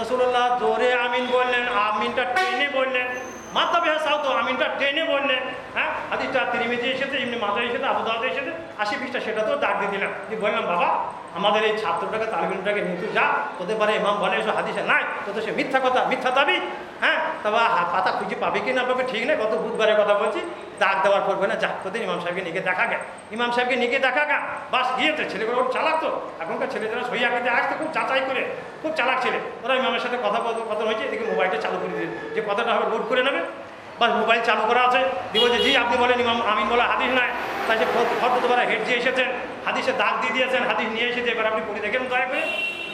রসুল্লাহ জোরে আমিন বললেন, আমিনটা টেনে বললেন, মাদ্দা বিহা সাউত আমিনটা টেনে বললেন। হ্যাঁ হাদিসটা তিরিমিজি এসেছে এমনি মাথা এসেছে, আবু দাওয়াতে এসেছে, আশি পৃষ্ঠা সেটা তো দাগ দিয়ে দিলাম। বললাম, বাবা আমাদের এই ছাত্রটাকে তালবিনটাকে নিয়ে তুই যা। তোদের পারে ইমাম বলে, এসব হাদিসে নাই। তো সে মিথ্যা কথা, মিথ্যা দাবি। হ্যাঁ? তবে পাতা খুঁজে পাবে কি না পাবে ঠিক নেই। কত বুধবারের কথা বলছি দাগ দেওয়ার পড়বে না যা তোদের ইমাম সাহেবকে নিয়ে দেখা গে। ইমাম সাহেবকে নিয়ে দেখা গা। বাস, গিয়েছে। ছেলেগুলো খুব চালাক তো। এখনকার ছেলেরা সই আঁকিতে আসতে খুব যাচাই করে। খুব চালাক ছেলে। ওরা ইমামের সাথে কথা কথা হয়েছে, এদিকে মোবাইলটা চালু করে দিয়ে যে কথাটা হবে লোড করে নেবে। বাস, মোবাইল চালু করা আছে। দিব যে, জি, আপনি বলেন ইমাম আমিন বলা হাদিস নাই। তাই সে ফটো তোমার হেড যে এসেছেন হাদিসে দাগ দিয়ে দিয়েছেন, হাদিস নিয়ে এসেছে, এবার আপনি পড়ে দেখেন, দয়া করে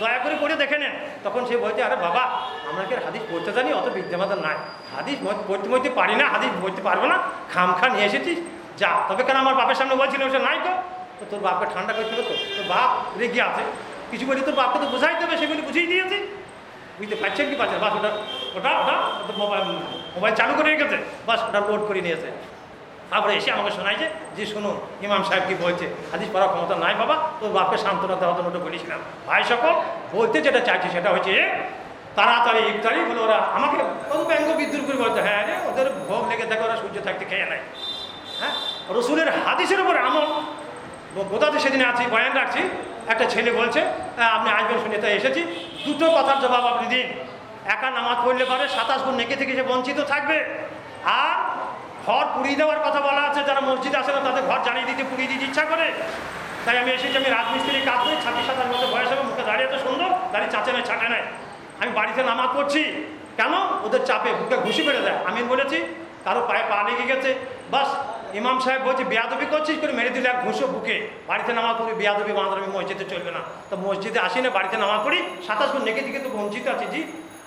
দয়া করে পড়ে দেখে নেন। তখন সে বলছে, আরে বাবা, আমরা কি হাদিস পড়তে জানি? অত বিদ্যামাতা নাই। হাদিস পড়তে মরতে পারি না, হাদিস পড়তে পারব না। খাম খা নিয়ে এসেছিস, যা। তবে কেন আমার বাপের সামনে বলছিলাম সে নাই তো তো তোর বাপকে ঠান্ডা হবে তো তোর বাপ রেগে আছে। কিছু বলি তোর বাপকে তো বোঝাইতে হবে সেগুলি বুঝিয়ে দিয়েছি। বুঝতে পারছেন কি পারছেন বাস ওটা ওটা ওটা মোবাইল মোবাইল চালু করে রেখেছে। বাস ওটা লোড করে নিয়েছে। তারপরে এসে আমাকে শোনাইছে যে যে শুনুন ইমাম সাহেব কি বলছে? হাদিস পড়ার ক্ষমতা নাই বাবা তোর বাপকে সান্ত্বনা দেওয়ার জন্য বলেছিলাম ভাই সকল বলতে যেটা চাইছে সেটা হচ্ছে তাড়াতাড়ি ইফতারি বলে ওরা আমাকে কত ব্যঙ্গ করে বলতে হ্যাঁ রে ওদের ভোগ লেগে থাকে ওরা সূর্য থাকতে খেয়ে নেয়। হ্যাঁ রসুলের হাদিসের উপরে আমল। বোধাতে সেদিন আছি বয়ান রাখছি একটা ছেলে বলছে "হ্যাঁ, আপনি আসবেন শুনে তাই এসেছি দুটো কথার জবাব আপনি দিন। একা নামাজ পড়লে পারে সাতাশ গুণ নেকে থেকে সে বঞ্চিত থাকবে। আর ঘর পুড়িয়ে দেওয়ার কথা বলা আছে, যারা মসজিদে আসে না তাদের ঘর জ্বালিয়ে দিতে, পুড়িয়ে দিতে ইচ্ছা করে। তাই আমি এসেছি, আমি রাজমিস্ত্রি কাজ করি ছাব্বিশ সাতাশ বছর বয়স হবে মুখে দাঁড়িয়ে তো সুন্দর, দাঁড়িয়ে চাচে নেয় ছাটে নেয়। আমি বাড়িতে নামাজ পড়ছি। কেন? ওদের চাপে, বুকে ঘুষি পেড়ে দেয়। আমি বলেছি, কারও পায়ে পা লেগে গেছে। বাস, ইমাম সাহেব বলছে, বেয়াদবি করছিস করে মেরে দিলে এক ঘুষো বুকে। বাড়িতে নামাজ পড়ি, বেয়াদবি বাঁধবি মসজিদে চলবে না। তো মসজিদে আসি না, বাড়িতে নামাজ পড়ি, সাতাশ নেগে দিকে তো বঞ্চিত আছে, জি।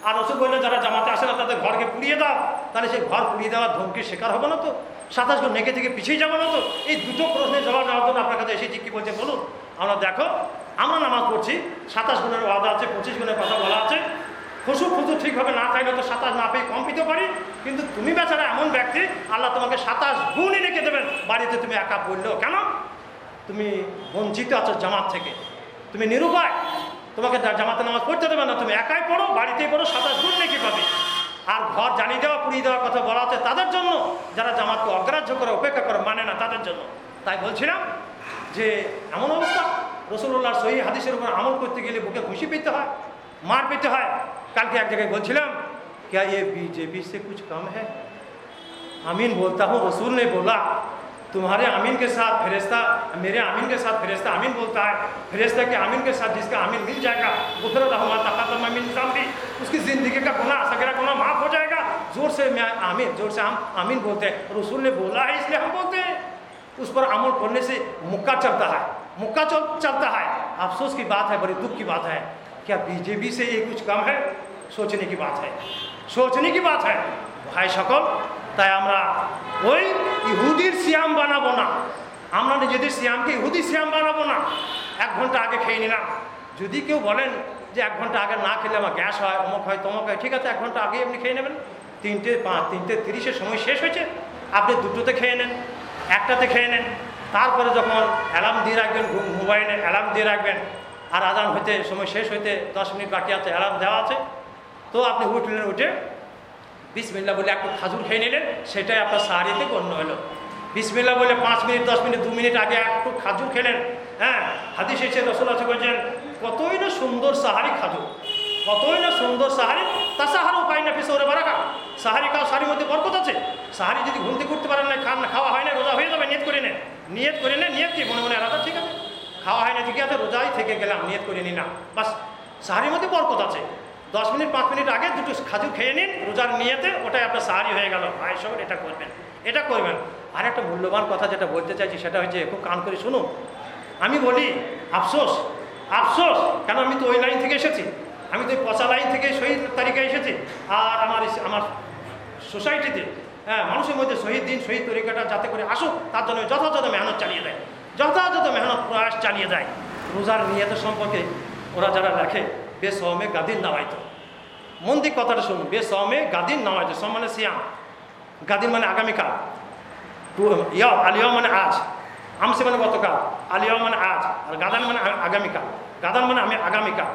আর ওষুধ বললে, যারা জামাতে আসে না, তাদের ঘরকে পুড়িয়ে দাও। তাহলে সেই ঘর পুড়িয়ে দেওয়ার ধমকির শিকার হবে না তো। সাতাশ গুণ নেগে থেকে পিছিয়ে যাব না তো। এই দুটো প্রশ্নের জবাব দেওয়ার জন্য আপনার কাছে এসেছি, কী বলছে বলুন। আমরা দেখো, আমরা নামাজ পড়ছি, সাতাশ গুণের ওয়াদা আছে, পঁচিশ গুণের কথা বলা আছে। খুশু খুশু ঠিকভাবে না থাকলে তো সাতাশ না পেয়ে কম পেতে পারি কিন্তু তুমি বেচারা এমন ব্যক্তি, আল্লাহ তোমাকে সাতাশ গুণই রেখে দেবেন। বাড়িতে তুমি একা পড়লেও কেন? তুমি বঞ্চিত আছো জামাত থেকে। তুমি নিরুপায়। তোমাকে জা- জামাতে নামাজ পড়তে দেবে না তুমি একাই পড়ো বাড়িতেই পড়ো সাতাশ গুণ নাকি পাবে আর ঘর জ্বালিয়ে দেওয়া পুড়িয়ে দেওয়ার কথা বলা আছে তাদের জন্য যারা জামাতকে অগ্রাহ্য করে উপেক্ষা করে মানে না তাদের জন্য তাই বলছিলাম যে এমন অবস্থা রসুল্লাহর সহি হাদিসের উপর আমল করতে গেলে বুকে খুশি পেতে হয় মার পেতে হয় কালকে এক জায়গায় বলছিলাম क्या ये बीजेपी से कुछ कम है आमीन बोलता हूँ रसूल ने बोला तुम्हारे अमीन के साथ फिरिश्ता, मेरे अमीन के साथ फिरिश्ता अमीन बोलता है। फिरिश्ता के अमीन के साथ जिसका अमीन मिल जाएगा गुफरतमी उसकी ज़िंदगी का गुना सगरा गुना माफ़ हो जाएगा। ज़ोर से मैं आमीन, ज़ोर से हम आमीन बोलते हैं। रसूल ने बोला है, इसलिए हम बोलते हैं। उस पर अमल करने से मुक्का चलता है। मुक्का चल, चलता है। अफसोस की बात है, बड़ी दुख की बात है। क्या बीजेपी से ये कुछ कम है? सोचने की बात है। सोचने की बात है। भाई शकल তাই আমরা ওই ইহুদির সিয়াম বানাবো না। আমরা নিজেদের সিয়ামকে ইহুদি সিয়াম বানাবো না। এক ঘণ্টা আগে খেয়ে নিলাম। যদি কেউ বলেন যে এক ঘণ্টা আগে না খেলে আমার গ্যাস হয়, অমুক হয়, তমক হয়, ঠিক আছে, এক ঘণ্টা আগে আপনি খেয়ে নেবেন। তিনটে পাঁচ, তিনটে তিরিশের সময় শেষ হয়েছে। আপনি দুটোতে খেয়ে নেন, একটাতে খেয়ে নেন। তারপরে যখন অ্যালার্ম দিয়ে রাখবেন মোবাইলে অ্যালার্ম দিয়ে রাখবেন, আর আজান হইতে সময় শেষ হইতে দশ মিনিট বাকি আছে, অ্যালার্ম দেওয়া আছে, তো আপনি উঠলেন, উঠে বিসমিল্লা বলে একটু খাজুর খেয়ে নিলেন, সেটাই আপনার সাহারিতে গণ্য হলো। বিসমিল্লা বলে পাঁচ মিনিট, দশ মিনিট, দু মিনিট আগে একটু খাজুর খেলেন। হ্যাঁ হাদিস এসে রসুল আছে বলছেন, কতই না সুন্দর সাহারি খাজুর, কতই না সুন্দর সাহারি তা সাহারও উপায় না পিছনে বারাকা। সাহারি খাও সাহারির মধ্যে বরকত আছে। সাহারি যদি ঘুমতে করতে পারেন না, খান খাওয়া হয় না, রোজা হয়ে যাবে, নিয়ত করে নেন। নিয়ত করে নেন, নিয়ত কি? মনে মনে আলাদা ঠিক আছে। খাওয়া হয় না ঠিক আছে, রোজাই থেকে গেলাম, নিয়ত করে নিন না বাস, সাহারির মধ্যে বরকত আছে। দশ মিনিট, পাঁচ মিনিট আগে দুটো খাজুর খেয়ে নিন, রোজার নিয়েতে ওটাই আপনার সাহারি হয়ে গেল। ভাই সব এটা করবেন এটা করবেন। আর একটা মূল্যবান কথা যেটা বলতে চাইছি, সেটা হচ্ছে, খুব কান করে শুনুন। আমি বলি, আফসোস আফসোস, কেন আমি তো ওই লাইন থেকে এসেছি? আমি তো ওই পচা লাইন থেকে শহীদ তারিখে এসেছি। আর আমার আমার সোসাইটিতে হ্যাঁ মানুষের মধ্যে শহীদ দিন, শহীদ তরিকাটা যাতে করে আসুক, তার জন্য যথাযথ মেহনত চালিয়ে দেয়। যথাযথ মেহনত প্রয়াস চালিয়ে দেয়। রোজার নিয়ত সম্পর্কে ওরা যারা লেখে বেসহমে গাদিন নামাইতো। মন দিক কথাটা শুনুন বেসহমে গাদিন নামাইতো সম মানে সিয়াম। গাদিন মানে আগামীকাল। টু- ইয়া আলিয়া মানে আজ। আমসে মানে গতকাল আলিয়া মানে আজ, আর গাদান মানে আগামীকাল। গাদান মানে আমি আগামীকাল।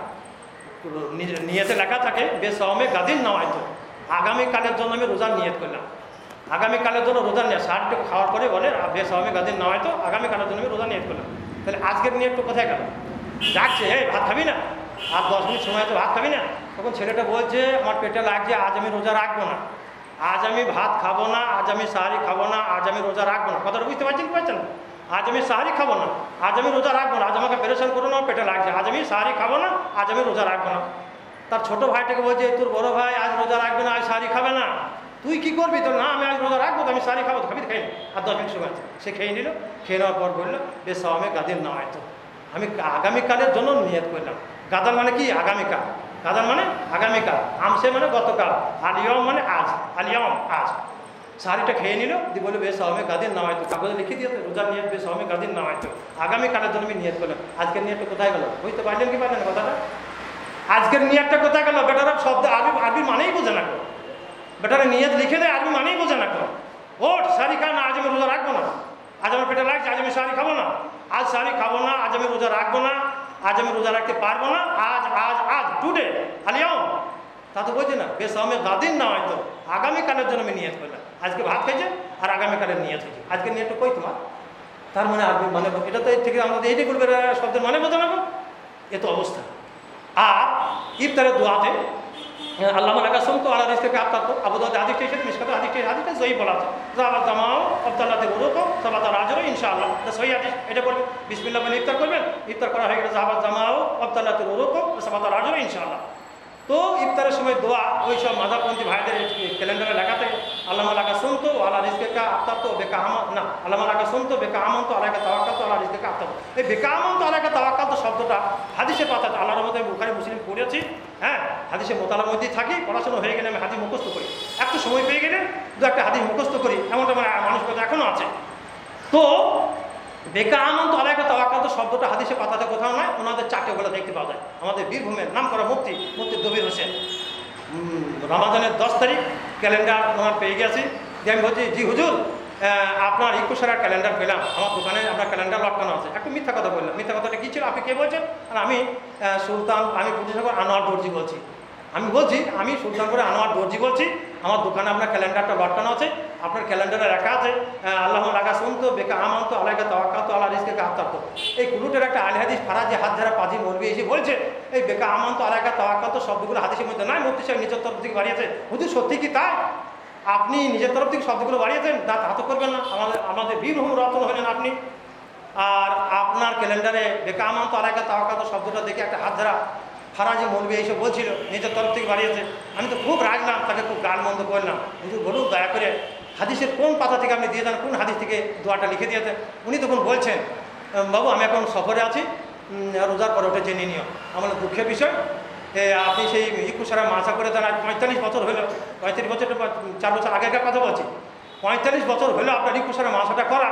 নিয়তে লেখা থাকে বেসহমে গাদিন নামাইতো। আগামীকালের জন্য আমি রোজার নিয়ত করলাম। আগামীকালের জন্য রোজা নিয়ে সারটা খাওয়ার পরে বলে বেসহমে গাদিন নামাইতো, আগামীকালের জন্য আমি রোজা নিয়ত করলাম। তাহলে আজকের নিয়তটা কোথায় গেল? ডাকছে এই, ভাত খাবি না? আর দশ মিনিট সময় তো ভাত খাবি না? তখন ছেলেটা বলছে, আমার পেটে লাগছে, আজ আমি রোজা রাখব না। আজ আমি ভাত খাব না, আজ আমি সাহারি খাব না, আজ আমি রোজা রাখব না। কথাটা বুঝতে পারছেন পারছেন? আজ আমি সাহারি খাব না, আজ আমি রোজা রাখব না, আজ আমাকে পেরেশান করো না পেটে লাগছে। আজ আমি সাহারি খাব না, আজ আমি রোজা রাখব না। তার ছোট ভাইটাকে বলছে, তোর বড় ভাই আজ রোজা রাখবে না, আজ সাহারি খাবে না। তুই কি করবি? তো না, আমি আজ রোজা রাখব তো, আমি সাহারি খাব খাবি খাই আর দশ মিনিট সময় আছে। সে খেয়ে নিল, খেয়ে নেওয়ার পর বলল, বেশ আমি গাদির না হয়তো আমি আগামীকালের জন্য নিয়ত করলাম। গাদান মানে কি? আগামীকাল। গাদান মানে আগামীকাল। আমসে মানে গতকাল। আলিয়ম মানে আজ। আলিয়ম, আজ। শাড়িটা খেয়ে নিল। দিয়ে বলে বেশ আমি গাদিন নামাইতো কাগজে লিখে দিয়েছে রোজার নিয়ত বেশ আমি গাদিন নামাইতো আগামীকালের জন্য আমি নিয়ত করলাম। আজকের নিয়তটা কোথায় গেল? বুঝতে পারলেন কি পারলেন কথাটা? আজকের নিয়তটা কোথায় গেল? বেটারা শব্দ আরবি আরবি মানেই বোঝে না কেউ। বেটারা নিয়ত লিখে দেয় আরবি মানেই বোঝে না কেউ। ওঠ, শাড়ি খা না, আজ আমি রোজা রাখব না। আজ আমার পেটে লাগছে, আজ আমি শাড়ি খাব না। আজ শাড়ি খাব না, আজ আমি রোজা রাখব না। আজ আমি রোজা রাখতে পারব না। আজ আজ আজ টুডে আলিয়াম তা তো বলছি না, বেশ, আমি গাদিন না হয়তো। আগামীকালের জন্য আমি নিয়ত না আজকে ভাত খেয়েছে আর আগামীকালের নিয়ত হয়েছে। আজকে নিয়তটা কই তোমার? তার মানে আর মানে এটা তো এর থেকে আমাদের এইটাই এরা শব্দের মানে বোঝা না এ তো অবস্থা। আর ইফতারের দোয়াতে আল্লাহ আকাশম তো আল্লাহ থেকে আপনার আবুদাদ আদিষ্ট এসেছে মিসকাতে আদিষ্ট আদিকে জয়ী বলা আছে জামাত জামাও আবদাল্লাতে রুরুকো সাবাত রাজরও ইনশাআল্লাহ। সহি আদিস এটা করবেন বিসমিল্লাহ বলে ইফতার করবেন, ইফতার করা হয়ে গেলে জামাও আবদাল্লাতে রুরুকো সাবাত রাজরও ইনশাআল্লাহ। তো ইফতারের সময় দোয়া, ওই সব মাদাপন্থী ভাইদের ক্যালেন্ডারে লেখাতে আল্লাহ আলাকা শুনতো, আল্লাহ রিস্কে কা আফতার তো, বেকা আমন না, আল্লাহ আলাকা শুনতো, বেকা আমন তো আলাকা তাওয়াক্কাল তো, আল্লাহ রিস্কে কা আফতার এই বেকা আমন তো আলাকা তাওয়াক্কাল তো শব্দটা হাদিসে পাতা, আল্লাহর মধ্যে বুখারি, মুসলিম পড়েছি হ্যাঁ হাদিসে মোতালার মধ্যেই থাকি, পড়াশোনা হয়ে গেলে আমি হাদিস মুখস্থ করি। একটু সময় পেয়ে গেলে দু একটা হাদিস মুখস্থ করি, এমনটা মানে মানুষ কথা এখনও আছে। তো বেকা আমন তো আলাইকা তো শব্দটা হাদিসে পাতাতে কোথাও নয়, ওনাদের চারটে ওগুলো দেখতে পাওয়া যায়। আমাদের বীরভূমের নাম করা মুক্তি মুক্তি দবির হোসেন। রমাদানের দশ তারিখ, ক্যালেন্ডার ওনার পেয়ে গেছি। যে আমি বলছি, জি হুজুর আপনার একুশের ক্যালেন্ডার পেলাম। আমার দোকানে আপনার ক্যালেন্ডার লটকানো আছে। একটু মিথ্যা কথা বললাম। মিথ্যা কথাটা কী ছিল? আপনি কে বলছেন? আর আমি সুলতান, আমি পুজোসাগর আনোয়ার দর্জি বলছি। আমি বলছি, আমি সুলতানপুরে আনোয়ার দর্জি বলছি। আমার দোকানে আপনার ক্যালেন্ডারটা লটকানো আছে আপনার ক্যালেন্ডারে রাখা আছে আহ, আল্লাহ লাগা শুনতো বেকা আমন্ত আলাইকা তো আল্লাহ রিজকে আফতার এই কুলুটের একটা আল হাদিস ফারাজে হাত ধারা পাজি মরবি এসে বলছে এই বেকা আমন্ত আলাইকা তো শব্দগুলো হাদিসের মধ্যে নয় মুফতি সাহেব নিজের তরফ থেকে বাড়িয়েছে। হুজুর সত্যি কি তাই? আপনি নিজের তরফ থেকে শব্দগুলো বাড়িয়েছেন? তা তা তো করবেন না আমাদের আমাদের বীরভূম রত্ন হলেন আপনি। আর আপনার ক্যালেন্ডারে বেকা আমন্ত আলাইকা তো শব্দটা দেখে একটা হাত ধরা ফারাজি মৌলবি এইসব বলছিল, নিজের তরফ থেকে বাড়িয়েছে। আমি তো খুব রাখলাম তাকে খুব গান বন্ধ করলাম। হুজুর বলুন, দয়া করে হাদিসের কোন পাতা থেকে আপনি দিয়ে দেন, কোন হাদিস থেকে দোয়াটা লিখে দিয়েছেন উনি তখন বলছেন বাবু, আমি এখন সফরে আছি রোজার পরে ওটা জেনে নিও। আমার দুঃখের বিষয় আপনি সেই ইকুসারা মাসা করে দেন, আজ পঁয়তাল্লিশ বছর হলো, পঁয়তাল্লিশ বছর চার বছর আগেকার কথা বলছি। পঁয়তাল্লিশ বছর হলো আপনার ইকুসারা মাসাটা করা।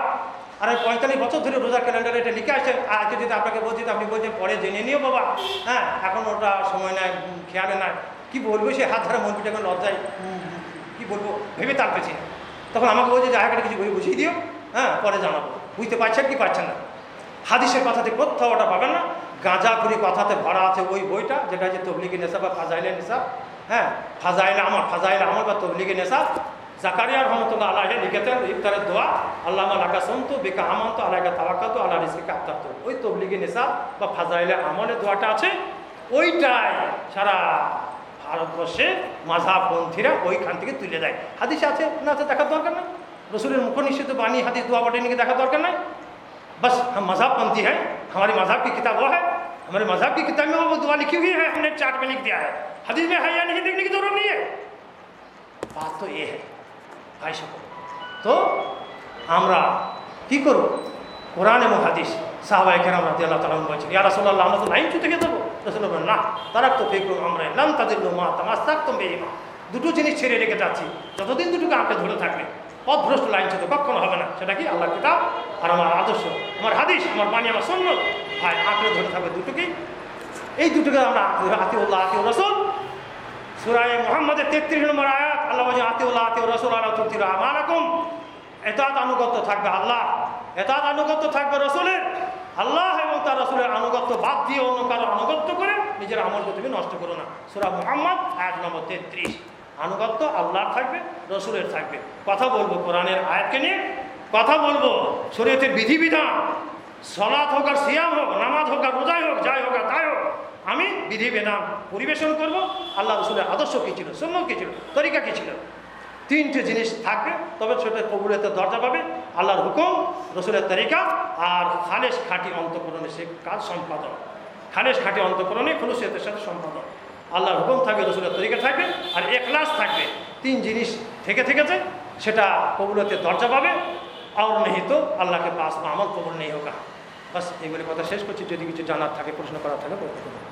আর পঁয়তাল্লিশ বছর ধরে রোজার ক্যালেন্ডারে এটা লিখে আসছে। আজকে যদি আপনাকে বলছি আপনি বলছেন, পরে জেনে নিও বাবা। হ্যাঁ এখন ওটা সময় নাই খেয়ালে নাই। কি বলব, সে হাত ধরা মন্ত্রীটা এখন লজ্জায়। কি বলব, ভেবে তার পেছি। তখন আমাকে বলছে যে, আগে কিছু বই বুঝিয়ে দিও। হ্যাঁ পরে জানাব। বুঝতে পারছেন কি পারছেন না? হাদিসের কথাতে কোথাও ওটা পাবেন না। গাঁজা গাঁজাখুরি কথাতে ভরা আছে ওই বইটা, যেটা হচ্ছে তবলিগি নেশা বা ফাজাইলে নেশা। হ্যাঁ ফাজাইলে আমার ফাজাইলে আমার বা তবলিগি নেশা। জাকারিয়া রহমতুল্লাহ আল্লাহ লিখেছেন ইফতারের দোয়া আল্লাহ আলাকা সন্তু বেকা আমন্ত আলাকা তাওয়াকাতু আল্লাহ রিসিকা আত্মাত্ত ওই তবলিগি নেশা বা ফাজাইলে আমলের দোয়াটা আছে ওইটাই সারা ভারতবর্ষে মাঝাপন্থীরা ওইখান থেকে তুলে দেয় হাদিস আছে না আছে দেখার দরকার নাই রসুলের মুখ নিশ্চিত বাণী হাদিস দোয়া বাটে নিয়ে দেখার दरकार नहीं बस हम मज़हबपंथी हैं हमारी मज़हब की किताब वो है हमारे मज़हब की किताब में वो दुआ लिखी हुई है हमने चार्ट में लिख दिया है हदीस में है या नहीं देखने की जरूरत नहीं है बात तो ये है ভাই সকল তো আমরা কি করব? কোরআন এবং হাদিস সাহাবাই কেরাম রাতে আল্লাহ তালা বলছেন, ইয়া রাসুল্লাহ আমরা তো লাইন চুতে গিয়ে দেবো বলেন, না, তারা তো ফেকরুম আমরা এলাম তাদের মা তামাজ থাকতাম বেইমা দুটো জিনিস ছেড়ে রেখে যাচ্ছি। যতদিন দুটোকে আঁকড়ে ধরে থাকবে পথভ্রষ্ট লাইন চুতে কখনো হবে না। সেটা কি? আল্লাহ কিতাব আর আমার আদর্শ, আমার হাদিস, আমার বাণী, আমার সৈন্য ভাই আঁকড়ে ধরে থাকবে দুটোকেই। এই দুটোকে আমরা আতিউল্লাহ, আতিউর রসুল সুরায় মোহাম্মদের তেত্রিশ নম্বর আয়াত আল্লাহ বলছে আতিউল্লাহ, আতিউর রসুল আল্লাহ তুলতির আমালাকুম। এতাত আনুগত্য থাকবে আল্লাহ। এতাত আনুগত্য থাকবে রসুলের। আল্লাহ এবং তার রসুলের আনুগত্য বাদ দিয়ে অন্য কারও আনুগত্য করে নিজের আমলকে তুমি নষ্ট করো না। সুরা মোহাম্মদ, আয়াত নম্বর তেত্রিশ। আনুগত্য আল্লাহর থাকবে, রসুলের থাকবে। কথা বলব কোরআনের আয়াতকে নিয়ে। কথা বলব শরীয়তের বিধিবিধান। সলাৎ হোক আর সিয়াম হোক, নামাজ হোক আর রোজাই হোক, যাই হোক আর তাই হোক। আমি বিধিবিধান পরিবেশন করব, আল্লাহ রসুলের আদর্শ কী ছিল শূন্য কী ছিল, তরিকা কী ছিল? তিনটে জিনিস থাকবে, তবে সেটা কবুলের দরজা পাবে, আল্লাহর হুকুম, রসুলের তরিকা, আর খালেস খাঁটি অন্তঃকরণে সে কাজ সম্পাদন খালেস খাঁটি অন্তঃকরণে খুলুসিয়তের সাথে সম্পাদন আল্লাহর হুকুম থাকবে, রসুলের তরিকা থাকবে, আর এখলাস থাকবে। তিন জিনিস থেকে থেকেছে সেটা কবুলতের দরজা পাবে। আর নেই তো আল্লাহকে পাস বা আমল কবুল নেই হোক। বাস এইগুলি কথা শেষ করছি। যদি কিছু জানার থাকে, প্রশ্ন করার থাকে করতে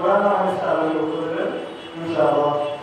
কোরআন হাদিস আলোকে উত্তর দেবেন ইনশাআল্লাহ আসসালামু